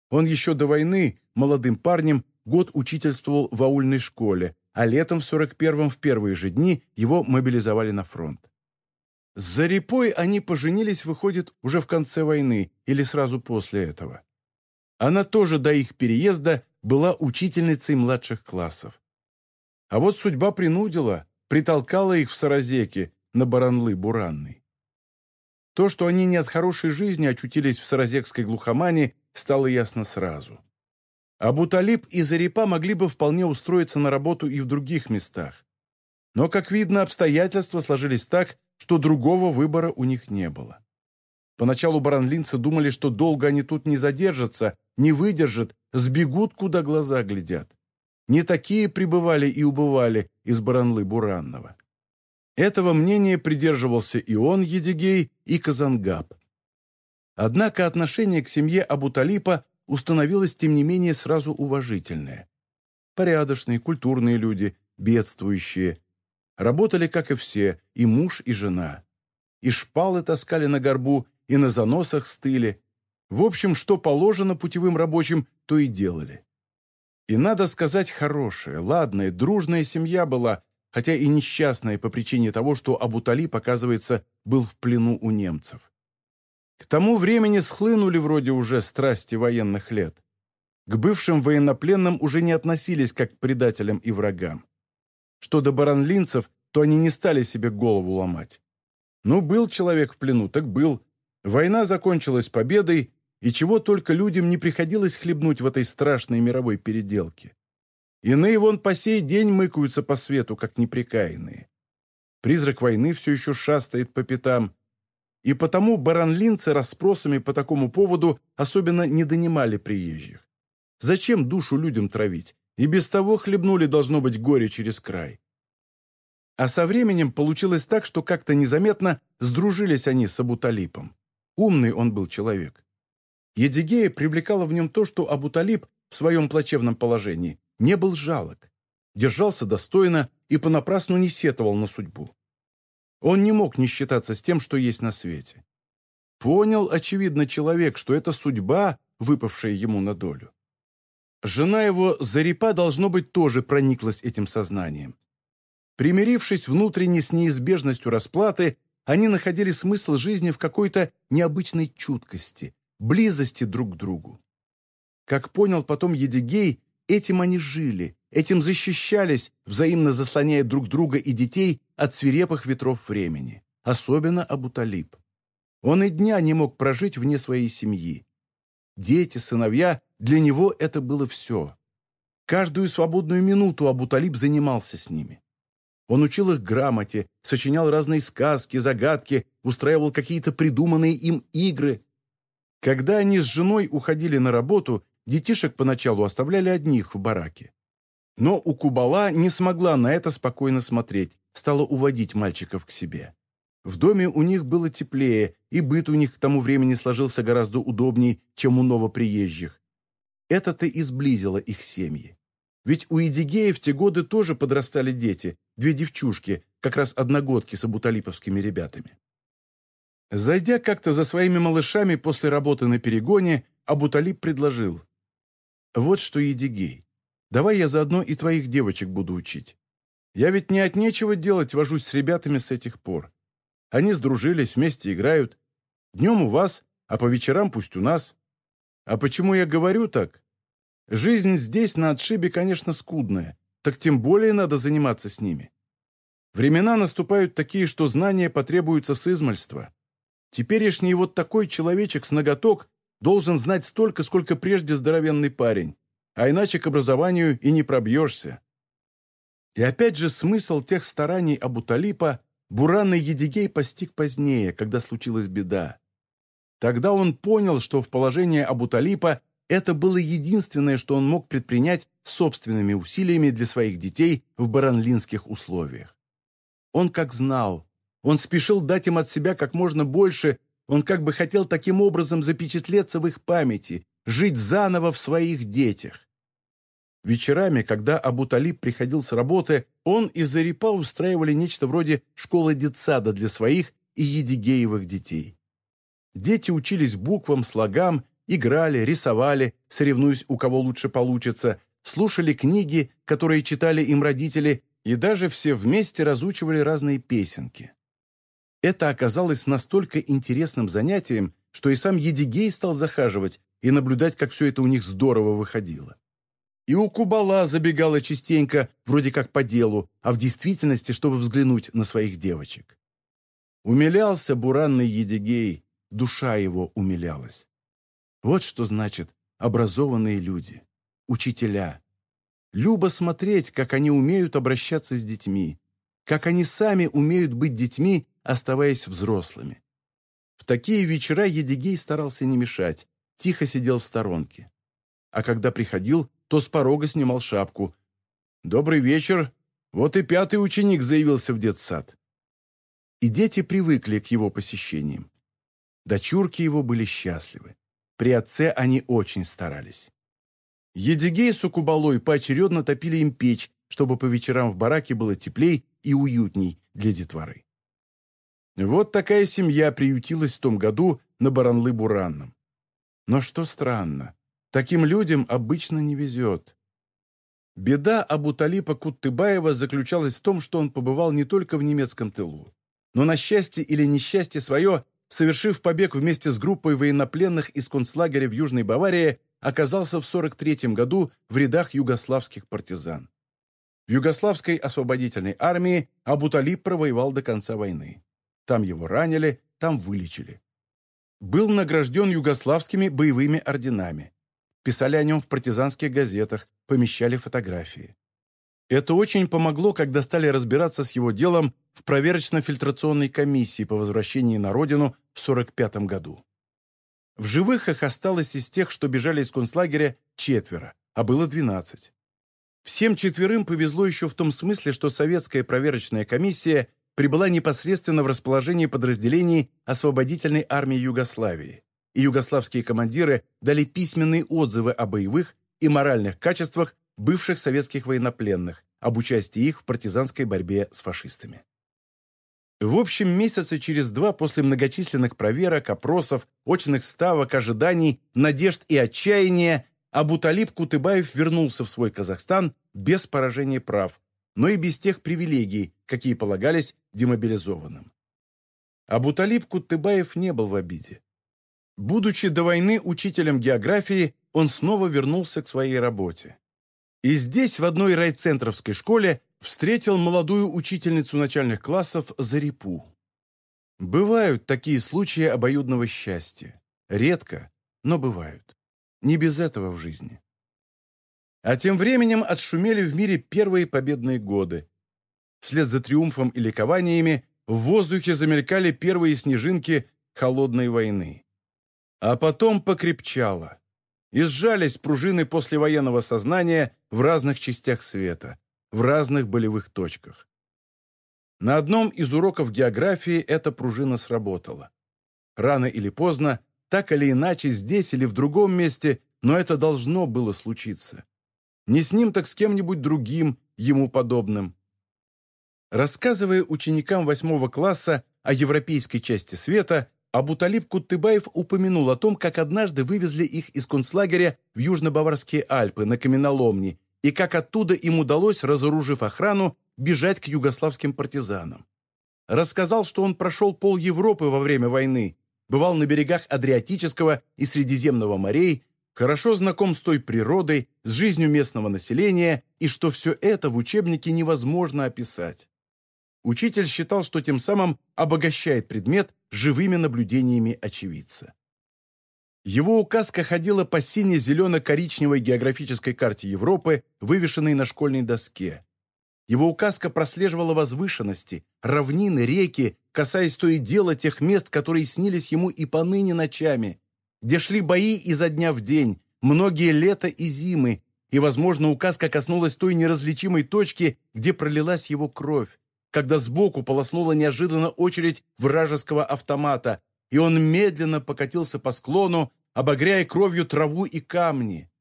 Он еще до войны, молодым парнем, год учительствовал в аульной школе, а летом в 41-м в первые же дни его мобилизовали на фронт. С Зарипой они поженились, выходит, уже в конце войны или сразу после этого. Она тоже до их переезда была учительницей младших классов. А вот судьба принудила, притолкала их в Саразеке на Баранлы-Буранной. То, что они не от хорошей жизни очутились в саразекской глухомане, стало ясно сразу. Абуталиб и Зарипа могли бы вполне устроиться на работу и в других местах. Но, как видно, обстоятельства сложились так, что другого выбора у них не было. Поначалу баранлинцы думали, что долго они тут не задержатся, не выдержат, сбегут, куда глаза глядят. Не такие прибывали и убывали из Баранлы-Буранного. Этого мнения придерживался и он, Едигей, и Казангаб. Однако отношение к семье Абуталипа установилось, тем не менее, сразу уважительное. Порядочные, культурные люди, бедствующие. Работали, как и все, и муж, и жена. И шпалы таскали на горбу, и на заносах стыли. В общем, что положено путевым рабочим, то и делали. И, надо сказать, хорошая, ладная, дружная семья была, хотя и несчастная по причине того, что Абутали, показывается, был в плену у немцев. К тому времени схлынули вроде уже страсти военных лет. К бывшим военнопленным уже не относились как к предателям и врагам. Что до баранлинцев, то они не стали себе голову ломать. Ну, был человек в плену, так был. Война закончилась победой, и чего только людям не приходилось хлебнуть в этой страшной мировой переделке. Иные вон по сей день мыкаются по свету, как неприкаянные. Призрак войны все еще шастает по пятам, и потому баранлинцы расспросами по такому поводу особенно не донимали приезжих. Зачем душу людям травить? И без того хлебнули, должно быть, горе через край. А со временем получилось так, что как-то незаметно сдружились они с Абуталипом. Умный он был человек. Едигея привлекало в нем то, что Абуталип в своем плачевном положении не был жалок, держался достойно и понапрасну не сетовал на судьбу. Он не мог не считаться с тем, что есть на свете. Понял, очевидно, человек, что это судьба, выпавшая ему на долю. Жена его, Зарипа, должно быть, тоже прониклась этим сознанием. Примирившись внутренне с неизбежностью расплаты, они находили смысл жизни в какой-то необычной чуткости, близости друг к другу. Как понял потом Едигей, этим они жили, этим защищались, взаимно заслоняя друг друга и детей от свирепых ветров времени, особенно Абуталиб. Он и дня не мог прожить вне своей семьи. Дети, сыновья, для него это было все. Каждую свободную минуту Абуталиб занимался с ними. Он учил их грамоте, сочинял разные сказки, загадки, устраивал какие-то придуманные им игры. Когда они с женой уходили на работу, детишек поначалу оставляли одних в бараке. Но у Кубала не смогла на это спокойно смотреть, стала уводить мальчиков к себе. В доме у них было теплее, и быт у них к тому времени сложился гораздо удобнее, чем у новоприезжих. Это-то и сблизило их семьи. Ведь у Идигея в те годы тоже подрастали дети, две девчушки, как раз одногодки с абуталиповскими ребятами. Зайдя как-то за своими малышами после работы на перегоне, Абуталип предложил. «Вот что, Едигей, давай я заодно и твоих девочек буду учить. Я ведь не от нечего делать вожусь с ребятами с этих пор. Они сдружились, вместе играют. Днем у вас, а по вечерам пусть у нас. А почему я говорю так? Жизнь здесь, на отшибе, конечно, скудная, так тем более надо заниматься с ними. Времена наступают такие, что знания потребуются с измальства. Теперешний вот такой человечек с ноготок должен знать столько, сколько прежде здоровенный парень, а иначе к образованию и не пробьешься. И опять же смысл тех стараний Абуталипа Буранный Едигей постиг позднее, когда случилась беда. Тогда он понял, что в положении Абуталипа это было единственное, что он мог предпринять собственными усилиями для своих детей в баранлинских условиях. Он как знал, он спешил дать им от себя как можно больше, он как бы хотел таким образом запечатлеться в их памяти, жить заново в своих детях. Вечерами, когда Абу-Талиб приходил с работы, он и Зарипа устраивали нечто вроде школы детсада для своих и Едигеевых детей. Дети учились буквам, слогам играли, рисовали, соревнуясь, у кого лучше получится, слушали книги, которые читали им родители, и даже все вместе разучивали разные песенки. Это оказалось настолько интересным занятием, что и сам Едигей стал захаживать и наблюдать, как все это у них здорово выходило. И у Кубала забегала частенько, вроде как по делу, а в действительности, чтобы взглянуть на своих девочек. Умилялся буранный Едигей, душа его умилялась. Вот что значит образованные люди, учителя. Любо смотреть, как они умеют обращаться с детьми, как они сами умеют быть детьми, оставаясь взрослыми. В такие вечера Едигей старался не мешать, тихо сидел в сторонке. А когда приходил, то с порога снимал шапку. «Добрый вечер! Вот и пятый ученик заявился в детсад». И дети привыкли к его посещениям. Дочурки его были счастливы. При отце они очень старались. Едигей с Укубалой поочередно топили им печь, чтобы по вечерам в бараке было теплей и уютней для детворы. Вот такая семья приютилась в том году на Баранлы-Буранном. Но что странно, таким людям обычно не везет. Беда Абуталипа Куттыбаева заключалась в том, что он побывал не только в немецком тылу, но на счастье или несчастье свое совершив побег вместе с группой военнопленных из концлагеря в Южной Баварии, оказался в 43 году в рядах югославских партизан. В Югославской освободительной армии Абуталиб провоевал до конца войны. Там его ранили, там вылечили. Был награжден югославскими боевыми орденами. Писали о нем в партизанских газетах, помещали фотографии. Это очень помогло, когда стали разбираться с его делом в проверочно-фильтрационной комиссии по возвращении на родину в 1945 году. В живых их осталось из тех, что бежали из концлагеря, четверо, а было 12. Всем четверым повезло еще в том смысле, что советская проверочная комиссия прибыла непосредственно в расположение подразделений освободительной армии Югославии, и югославские командиры дали письменные отзывы о боевых и моральных качествах бывших советских военнопленных, об участии их в партизанской борьбе с фашистами. В общем, месяца через два после многочисленных проверок, опросов, очных ставок, ожиданий, надежд и отчаяния Абуталиб Кутыбаев вернулся в свой Казахстан без поражения прав, но и без тех привилегий, какие полагались демобилизованным. Абуталиб Кутыбаев не был в обиде. Будучи до войны учителем географии, он снова вернулся к своей работе. И здесь, в одной райцентровской школе, встретил молодую учительницу начальных классов Зарипу. Бывают такие случаи обоюдного счастья. Редко, но бывают. Не без этого в жизни. А тем временем отшумели в мире первые победные годы. Вслед за триумфом и ликованиями в воздухе замелькали первые снежинки холодной войны. А потом покрепчало. И сжались пружины послевоенного сознания в разных частях света, в разных болевых точках. На одном из уроков географии эта пружина сработала. Рано или поздно, так или иначе, здесь или в другом месте, но это должно было случиться. Не с ним, так с кем-нибудь другим, ему подобным. Рассказывая ученикам восьмого класса о европейской части света, Абуталиб Куттыбаев упомянул о том, как однажды вывезли их из концлагеря в Южно-Баварские Альпы на каменоломни, и как оттуда им удалось, разоружив охрану, бежать к югославским партизанам. Рассказал, что он прошел пол Европы во время войны, бывал на берегах Адриатического и Средиземного морей, хорошо знаком с той природой, с жизнью местного населения, и что все это в учебнике невозможно описать. Учитель считал, что тем самым обогащает предмет живыми наблюдениями очевидца. Его указка ходила по сине-зелено-коричневой географической карте Европы, вывешенной на школьной доске. Его указка прослеживала возвышенности, равнины, реки, касаясь то и дела тех мест, которые снились ему и поныне ночами, где шли бои изо дня в день, многие лета и зимы, и, возможно, указка коснулась той неразличимой точки, где пролилась его кровь, когда сбоку полоснула неожиданно очередь вражеского автомата, и он медленно покатился по склону, обогряя кровью траву и камни.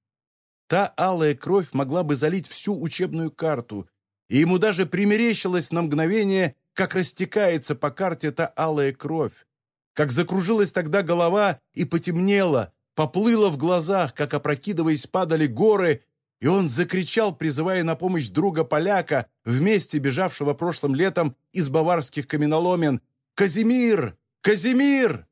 Та алая кровь могла бы залить всю учебную карту, и ему даже примерещилось на мгновение, как растекается по карте та алая кровь, как закружилась тогда голова и потемнела, поплыла в глазах, как опрокидываясь падали горы, и он закричал, призывая на помощь друга-поляка, вместе бежавшего прошлым летом из баварских каменоломен «Казимир! Казимир!»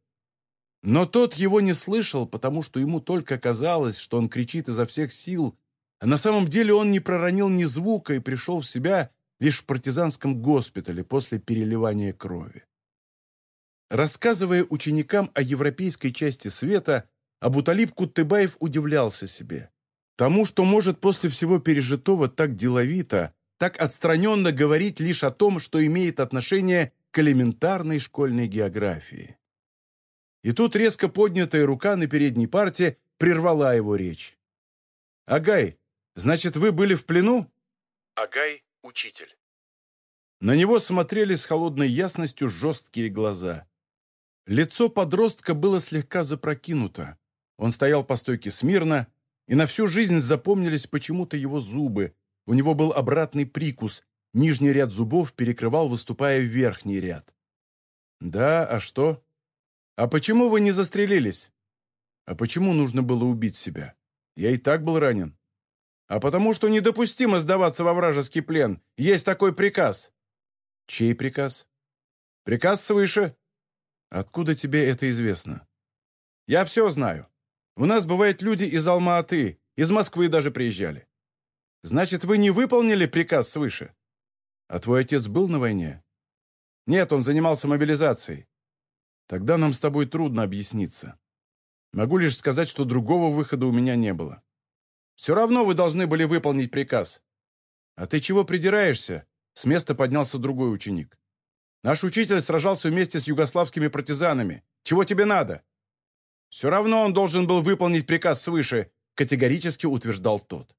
Но тот его не слышал, потому что ему только казалось, что он кричит изо всех сил, а на самом деле он не проронил ни звука и пришел в себя лишь в партизанском госпитале после переливания крови. Рассказывая ученикам о европейской части света, Абуталиб Куттыбаев удивлялся себе. Тому, что может после всего пережитого так деловито, так отстраненно говорить лишь о том, что имеет отношение к элементарной школьной географии. И тут резко поднятая рука на передней парте прервала его речь. «Агай, значит, вы были в плену?» Агай – учитель. На него смотрели с холодной ясностью жесткие глаза. Лицо подростка было слегка запрокинуто. Он стоял по стойке смирно, и на всю жизнь запомнились почему-то его зубы. У него был обратный прикус, нижний ряд зубов перекрывал, выступая верхний ряд. «Да, а что? А почему вы не застрелились? А почему нужно было убить себя? Я и так был ранен. А потому что недопустимо сдаваться во вражеский плен. Есть такой приказ». «Чей приказ?» «Приказ свыше», Откуда тебе это известно? Я все знаю. У нас бывают люди из Алма-Аты, из Москвы даже приезжали. Значит, вы не выполнили приказ свыше? А твой отец был на войне? Нет, он занимался мобилизацией. Тогда нам с тобой трудно объясниться. Могу лишь сказать, что другого выхода у меня не было. Все равно вы должны были выполнить приказ. А ты чего придираешься? С места поднялся другой ученик. Наш учитель сражался вместе с югославскими партизанами. Чего тебе надо?» «Все равно он должен был выполнить приказ свыше», категорически утверждал тот.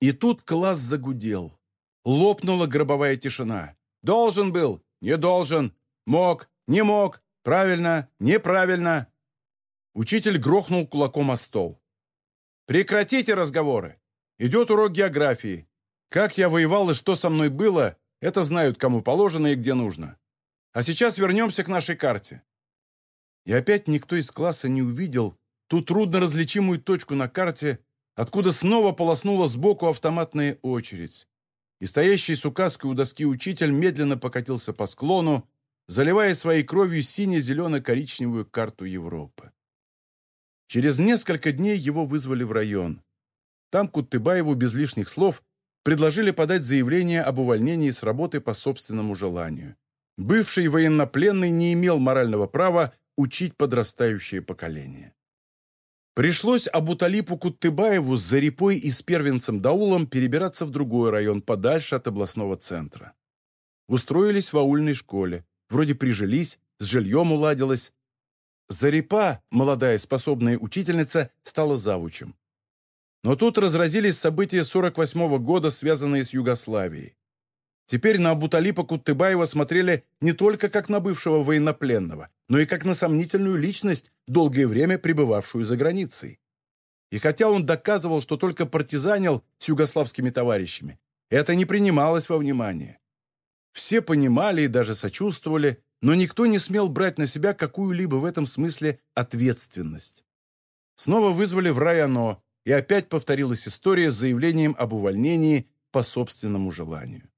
И тут класс загудел. Лопнула гробовая тишина. Должен был, не должен, мог, не мог, правильно, неправильно. Учитель грохнул кулаком о стол. «Прекратите разговоры! Идет урок географии. Как я воевал и что со мной было, это знают, кому положено и где нужно. А сейчас вернемся к нашей карте». И опять никто из класса не увидел ту трудно различимую точку на карте, откуда снова полоснула сбоку автоматная очередь. И стоящий с указкой у доски учитель медленно покатился по склону, заливая своей кровью сине-зелено-коричневую карту Европы. Через несколько дней его вызвали в район. Там Куттыбаеву без лишних слов предложили подать заявление об увольнении с работы по собственному желанию. Бывший военнопленный не имел морального права учить подрастающее поколение. Пришлось Абуталипу Куттыбаеву с Зарипой и с первенцем Даулом перебираться в другой район, подальше от областного центра. Устроились в аульной школе, вроде прижились, с жильем уладилось, Зарипа, молодая способная учительница, стала завучем. Но тут разразились события 48 -го года, связанные с Югославией. Теперь на Абуталипа Куттыбаева смотрели не только как на бывшего военнопленного, но и как на сомнительную личность, долгое время пребывавшую за границей. И хотя он доказывал, что только партизанил с югославскими товарищами, это не принималось во внимание. Все понимали и даже сочувствовали, но никто не смел брать на себя какую-либо в этом смысле ответственность. Снова вызвали в районо, и опять повторилась история с заявлением об увольнении по собственному желанию.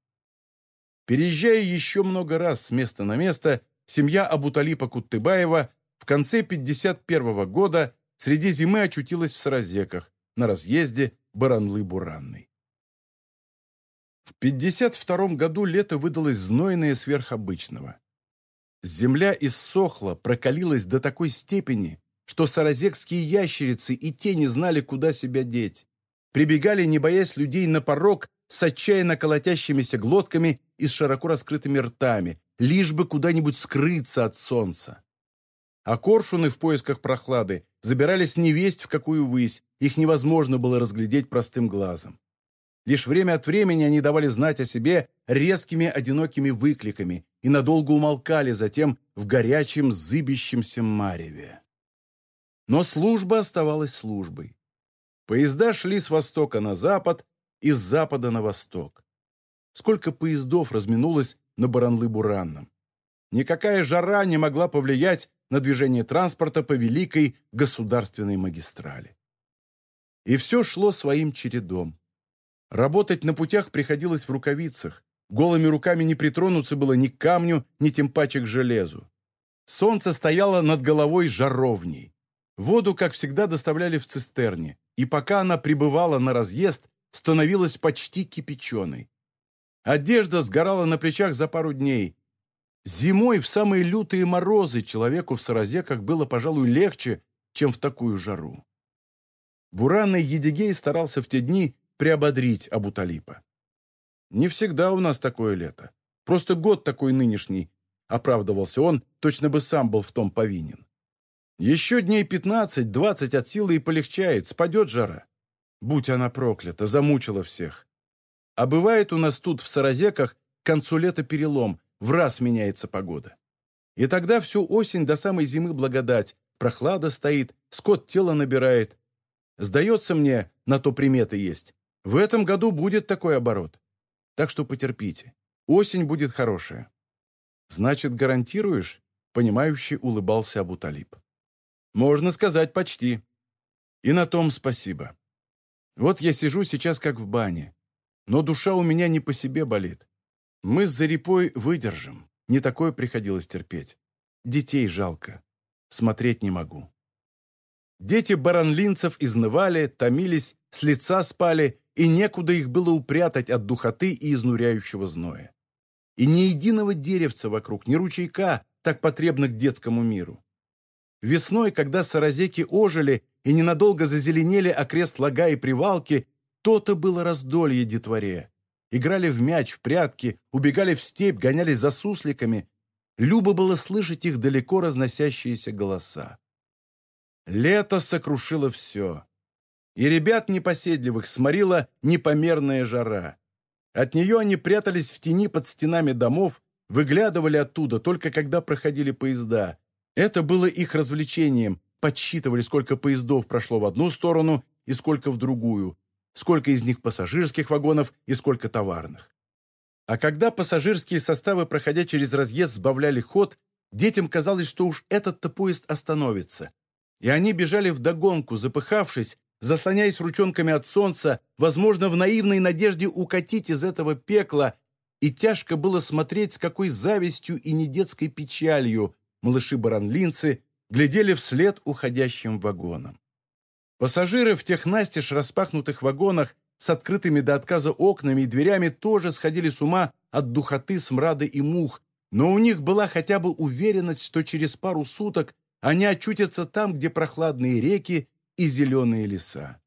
Переезжая еще много раз с места на место, семья Абуталипа Куттыбаева в конце 51 года среди зимы очутилась в Саразеках, на разъезде Баранлы-Буранной. В 52 году лето выдалось знойное сверхобычного. Земля иссохла, прокалилась до такой степени, что саразекские ящерицы и те не знали, куда себя деть. Прибегали, не боясь людей, на порог с отчаянно колотящимися глотками и с широко раскрытыми ртами, лишь бы куда-нибудь скрыться от солнца. А коршуны в поисках прохлады забирались невесть в какую высь, их невозможно было разглядеть простым глазом. Лишь время от времени они давали знать о себе резкими одинокими выкликами и надолго умолкали затем в горячем зыбящемся мареве. Но служба оставалась службой. Поезда шли с востока на запад и с запада на восток. Сколько поездов разминулось на Баранлы-Буранном. Никакая жара не могла повлиять на движение транспорта по великой государственной магистрали. И все шло своим чередом. Работать на путях приходилось в рукавицах. Голыми руками не притронуться было ни к камню, ни тем паче к железу. Солнце стояло над головой жаровней. Воду, как всегда, доставляли в цистерне, и пока она прибывала на разъезд, становилась почти кипяченой. Одежда сгорала на плечах за пару дней. Зимой в самые лютые морозы человеку в Саразеках было, пожалуй, легче, чем в такую жару. Буранный Едигей старался в те дни приободрить Абуталипа. «Не всегда у нас такое лето. Просто год такой нынешний», — оправдывался он, точно бы сам был в том повинен. «Еще дней пятнадцать-двадцать от силы и полегчает, спадет жара. Будь она проклята, замучила всех. А бывает у нас тут в Саразеках к концу лета перелом, в раз меняется погода. И тогда всю осень до самой зимы благодать, прохлада стоит, скот тело набирает. Сдается мне, на то приметы есть. В этом году будет такой оборот. Так что потерпите. Осень будет хорошая. Значит, гарантируешь? Понимающий улыбался Абуталиб. Можно сказать, почти. И на том спасибо. Вот я сижу сейчас как в бане. Но душа у меня не по себе болит. Мы с Зарипой выдержим. Не такое приходилось терпеть. Детей жалко. Смотреть не могу. Дети баранлинцев изнывали, томились, с лица спали, и некуда их было упрятать от духоты и изнуряющего зноя. И ни единого деревца вокруг, ни ручейка, так потребных детскому миру. Весной, когда саразеки ожили и ненадолго зазеленели окрест лага и привалки, то-то было раздолье детворе. Играли в мяч, в прятки, убегали в степь, гонялись за сусликами. Любо было слышать их далеко разносящиеся голоса. Лето сокрушило все. И ребят непоседливых сморила непомерная жара. От нее они прятались в тени под стенами домов, выглядывали оттуда только когда проходили поезда. Это было их развлечением, подсчитывали, сколько поездов прошло в одну сторону и сколько в другую, сколько из них пассажирских вагонов и сколько товарных. А когда пассажирские составы, проходя через разъезд, сбавляли ход, детям казалось, что уж этот-то поезд остановится. И они бежали вдогонку, запыхавшись, заслоняясь ручонками от солнца, возможно, в наивной надежде укатить из этого пекла, и тяжко было смотреть, с какой завистью и недетской печалью малыши-баранлинцы глядели вслед уходящим вагонам. Пассажиры в тех настежь распахнутых вагонах с открытыми до отказа окнами и дверями тоже сходили с ума от духоты, смрада и мух, но у них была хотя бы уверенность, что через пару суток они очутятся там, где прохладные реки и зеленые леса.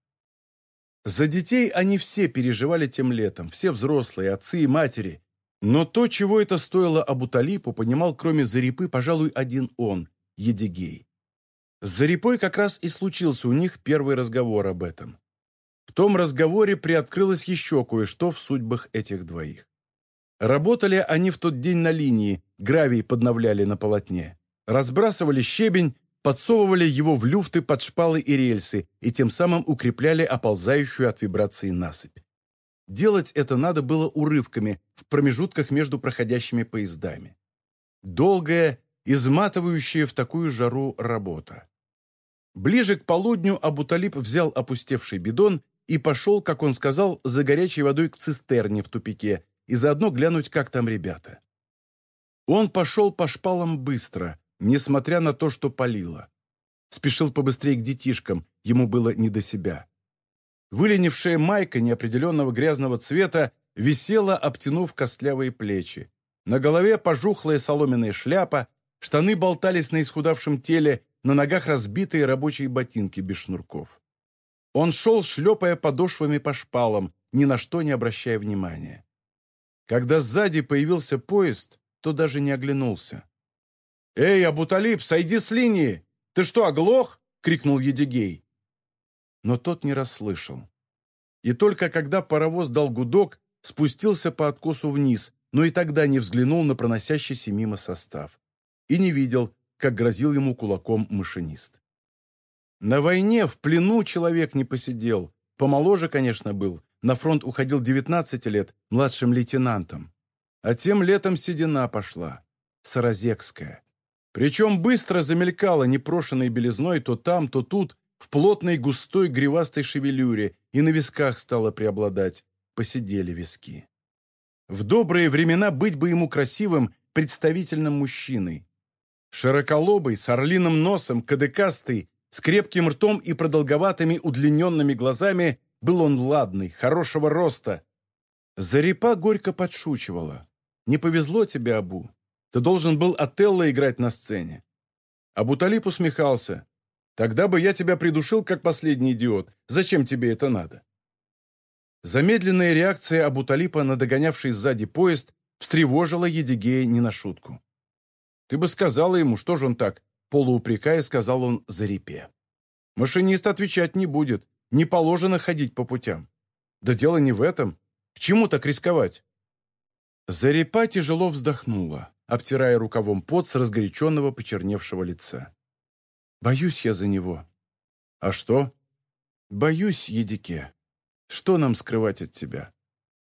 За детей они все переживали тем летом, все взрослые, отцы и матери. Но то, чего это стоило Абуталипу, понимал кроме Зарипы, пожалуй, один он, Едигей. С Зарипой как раз и случился у них первый разговор об этом. В том разговоре приоткрылось еще кое-что в судьбах этих двоих. Работали они в тот день на линии, гравий подновляли на полотне. Разбрасывали щебень, подсовывали его в люфты под шпалы и рельсы и тем самым укрепляли оползающую от вибрации насыпь. Делать это надо было урывками, в промежутках между проходящими поездами. Долгая, изматывающая в такую жару работа. Ближе к полудню Абуталиб взял опустевший бидон и пошел, как он сказал, за горячей водой к цистерне в тупике и заодно глянуть, как там ребята. Он пошел по шпалам быстро, несмотря на то, что палило. Спешил побыстрее к детишкам, ему было не до себя. Выленившая майка неопределенного грязного цвета висела, обтянув костлявые плечи. На голове пожухлая соломенная шляпа, штаны болтались на исхудавшем теле, на ногах разбитые рабочие ботинки без шнурков. Он шел, шлепая подошвами по шпалам, ни на что не обращая внимания. Когда сзади появился поезд, то даже не оглянулся. «Эй, Абуталип, сойди с линии! Ты что, оглох?» — крикнул Едигей. Но тот не расслышал. И только когда паровоз дал гудок, спустился по откосу вниз, но и тогда не взглянул на проносящийся мимо состав. И не видел, как грозил ему кулаком машинист. На войне в плену человек не посидел. Помоложе, конечно, был. На фронт уходил 19 лет, младшим лейтенантом. А тем летом седина пошла. Саразекская. Причем быстро замелькала непрошенной белизной то там, то тут, в плотной густой гривастой шевелюре, и на висках стало преобладать. Посидели виски. В добрые времена быть бы ему красивым, представительным мужчиной. Широколобый, с орлиным носом, кадыкастый, с крепким ртом и продолговатыми удлиненными глазами был он ладный, хорошего роста. Зарипа горько подшучивала. «Не повезло тебе, Абу. Ты должен был Отелло играть на сцене». Абуталип усмехался. «Тогда бы я тебя придушил, как последний идиот. Зачем тебе это надо?» Замедленная реакция Абуталипа на догонявший сзади поезд встревожила Едигея не на шутку. «Ты бы сказала ему, что же он так?» полуупрекая, сказал он Зарипе. «Машинист отвечать не будет. Не положено ходить по путям. Да дело не в этом. К чему так рисковать?» Зарипа тяжело вздохнула обтирая рукавом пот с разгоряченного почерневшего лица. «Боюсь я за него». «А что?» «Боюсь, Едике. Что нам скрывать от тебя?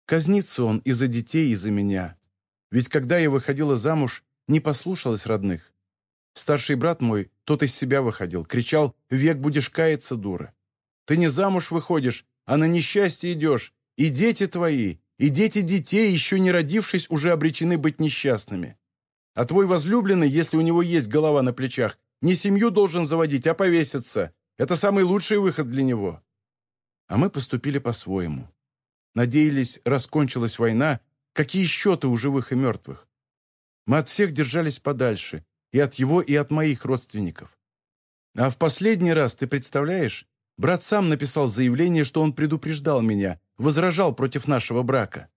Казнится он и за детей, и за меня. Ведь когда я выходила замуж, не послушалась родных. Старший брат мой, тот из себя выходил, кричал «Век будешь каяться, дура! Ты не замуж выходишь, а на несчастье идешь, и дети твои, и дети детей, еще не родившись, уже обречены быть несчастными. А твой возлюбленный, если у него есть голова на плечах, не семью должен заводить, а повеситься. Это самый лучший выход для него. А мы поступили по-своему. Надеялись, раскончилась война, какие счеты у живых и мертвых. Мы от всех держались подальше, и от его, и от моих родственников. А в последний раз, ты представляешь, брат сам написал заявление, что он предупреждал меня, возражал против нашего брака.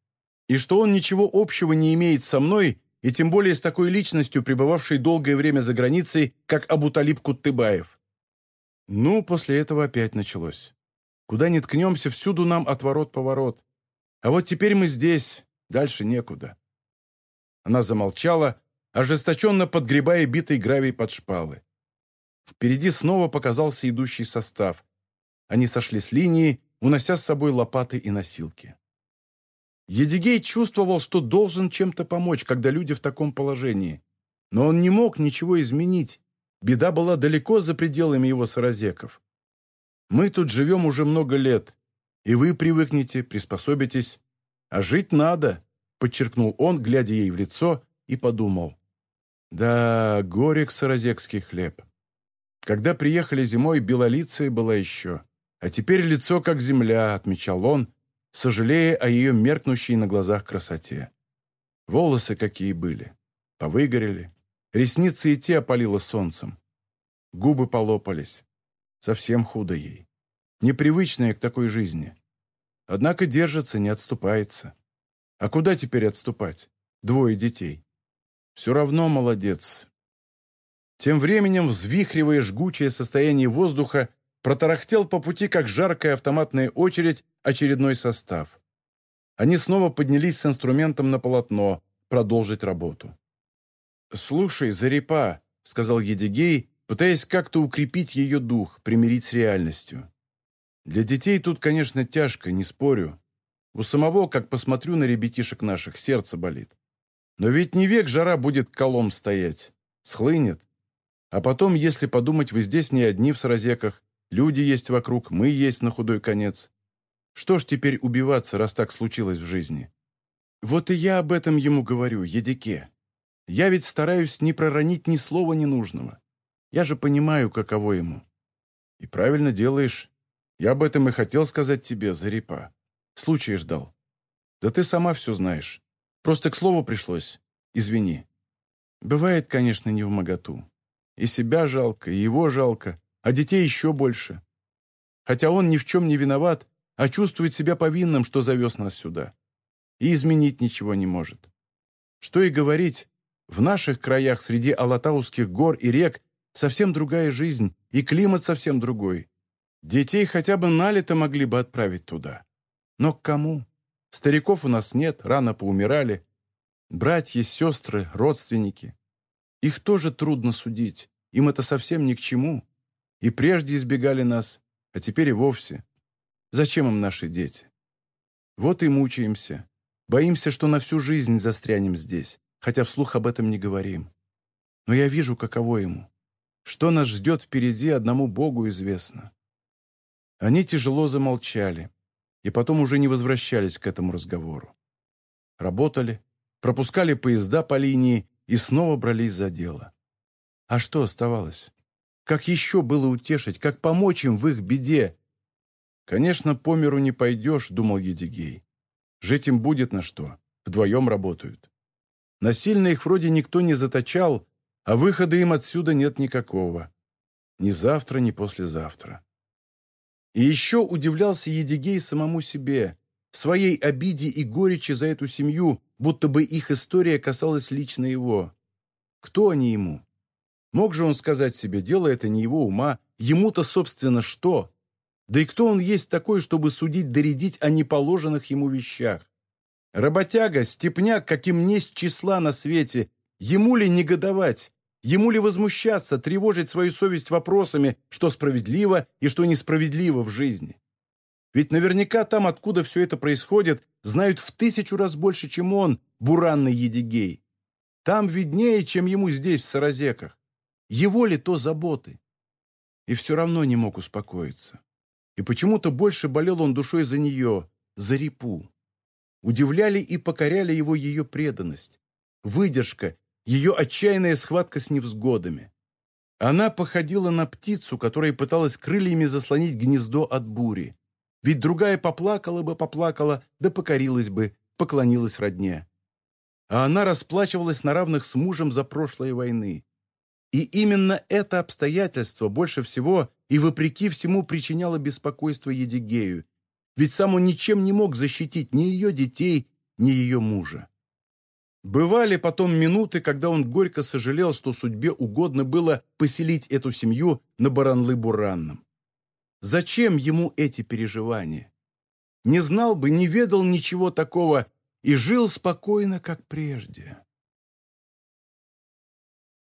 И что он ничего общего не имеет со мной, и тем более с такой личностью, пребывавшей долгое время за границей, как Абуталиб Куттыбаев. Ну, после этого опять началось. Куда ни ткнемся, всюду нам отворот-поворот. А вот теперь мы здесь, дальше некуда». Она замолчала, ожесточенно подгребая битый гравий под шпалы. Впереди снова показался идущий состав. Они сошли с линии, унося с собой лопаты и носилки. Едигей чувствовал, что должен чем-то помочь, когда люди в таком положении. Но он не мог ничего изменить. Беда была далеко за пределами его саразеков. «Мы тут живем уже много лет, и вы привыкнете, приспособитесь. А жить надо», — подчеркнул он, глядя ей в лицо, и подумал. «Да, горек саразекский хлеб. Когда приехали зимой, белолицая была еще. А теперь лицо как земля», — отмечал он, сожалея о ее меркнущей на глазах красоте. Волосы какие были. Повыгорели. Ресницы и те опалило солнцем. Губы полопались. Совсем худо ей. Непривычная к такой жизни. Однако держится, не отступается. А куда теперь отступать? Двое детей. Все равно молодец. Тем временем, взвихривая жгучее состояние воздуха, протарахтел по пути, как жаркая автоматная очередь, очередной состав. Они снова поднялись с инструментом на полотно, продолжить работу. «Слушай, Зарипа», — сказал Едигей, пытаясь как-то укрепить ее дух, примирить с реальностью. «Для детей тут, конечно, тяжко, не спорю. У самого, как посмотрю на ребятишек наших, сердце болит. Но ведь не век жара будет колом стоять. Схлынет. А потом, если подумать, вы здесь не одни в сразеках, люди есть вокруг, мы есть на худой конец. Что ж теперь убиваться, раз так случилось в жизни? Вот и я об этом ему говорю, Едике. Я ведь стараюсь не проронить ни слова ненужного. Я же понимаю, каково ему. И правильно делаешь. Я об этом и хотел сказать тебе, Зарипа. Случай ждал. Да ты сама все знаешь. Просто к слову пришлось. Извини. Бывает, конечно, не в моготу. И себя жалко, и его жалко, а детей еще больше. Хотя он ни в чем не виноват, а чувствует себя повинным, что завез нас сюда. И изменить ничего не может. Что и говорить, в наших краях среди Алатауских гор и рек совсем другая жизнь, и климат совсем другой. Детей хотя бы на лето могли бы отправить туда. Но к кому? Стариков у нас нет, рано поумирали. Братья, сестры, родственники. Их тоже трудно судить, им это совсем ни к чему. И прежде избегали нас, а теперь и вовсе. Зачем им наши дети? Вот и мучаемся. Боимся, что на всю жизнь застрянем здесь, хотя вслух об этом не говорим. Но я вижу, каково ему. Что нас ждет впереди, одному Богу известно. Они тяжело замолчали, и потом уже не возвращались к этому разговору. Работали, пропускали поезда по линии и снова брались за дело. А что оставалось? Как еще было утешить, как помочь им в их беде, «Конечно, по миру не пойдешь», — думал Едигей. «Жить им будет на что. Вдвоем работают. Насильно их вроде никто не заточал, а выхода им отсюда нет никакого. Ни завтра, ни послезавтра». И еще удивлялся Едигей самому себе, своей обиде и горечи за эту семью, будто бы их история касалась лично его. Кто они ему? Мог же он сказать себе, дело это не его ума, ему-то, собственно, что? Да и кто он есть такой, чтобы судить доредить о неположенных ему вещах? Работяга, степняк, каким несть числа на свете, ему ли негодовать, ему ли возмущаться, тревожить свою совесть вопросами, что справедливо и что несправедливо в жизни? Ведь наверняка там, откуда все это происходит, знают в тысячу раз больше, чем он, буранный Едигей. Там виднее, чем ему здесь, в Саразеках. Его ли то заботы? И все равно не мог успокоиться. И почему-то больше болел он душой за нее, за Рипу. Удивляли и покоряли его ее преданность, выдержка, ее отчаянная схватка с невзгодами. Она походила на птицу, которая пыталась крыльями заслонить гнездо от бури. Ведь другая поплакала бы, поплакала, да покорилась бы, поклонилась родне. А она расплачивалась на равных с мужем за прошлые войны. И именно это обстоятельство больше всего и вопреки всему причиняло беспокойство Едигею, ведь сам он ничем не мог защитить ни ее детей, ни ее мужа. Бывали потом минуты, когда он горько сожалел, что судьбе угодно было поселить эту семью на Баранлы-Буранном. Зачем ему эти переживания? Не знал бы, не ведал ничего такого и жил спокойно, как прежде.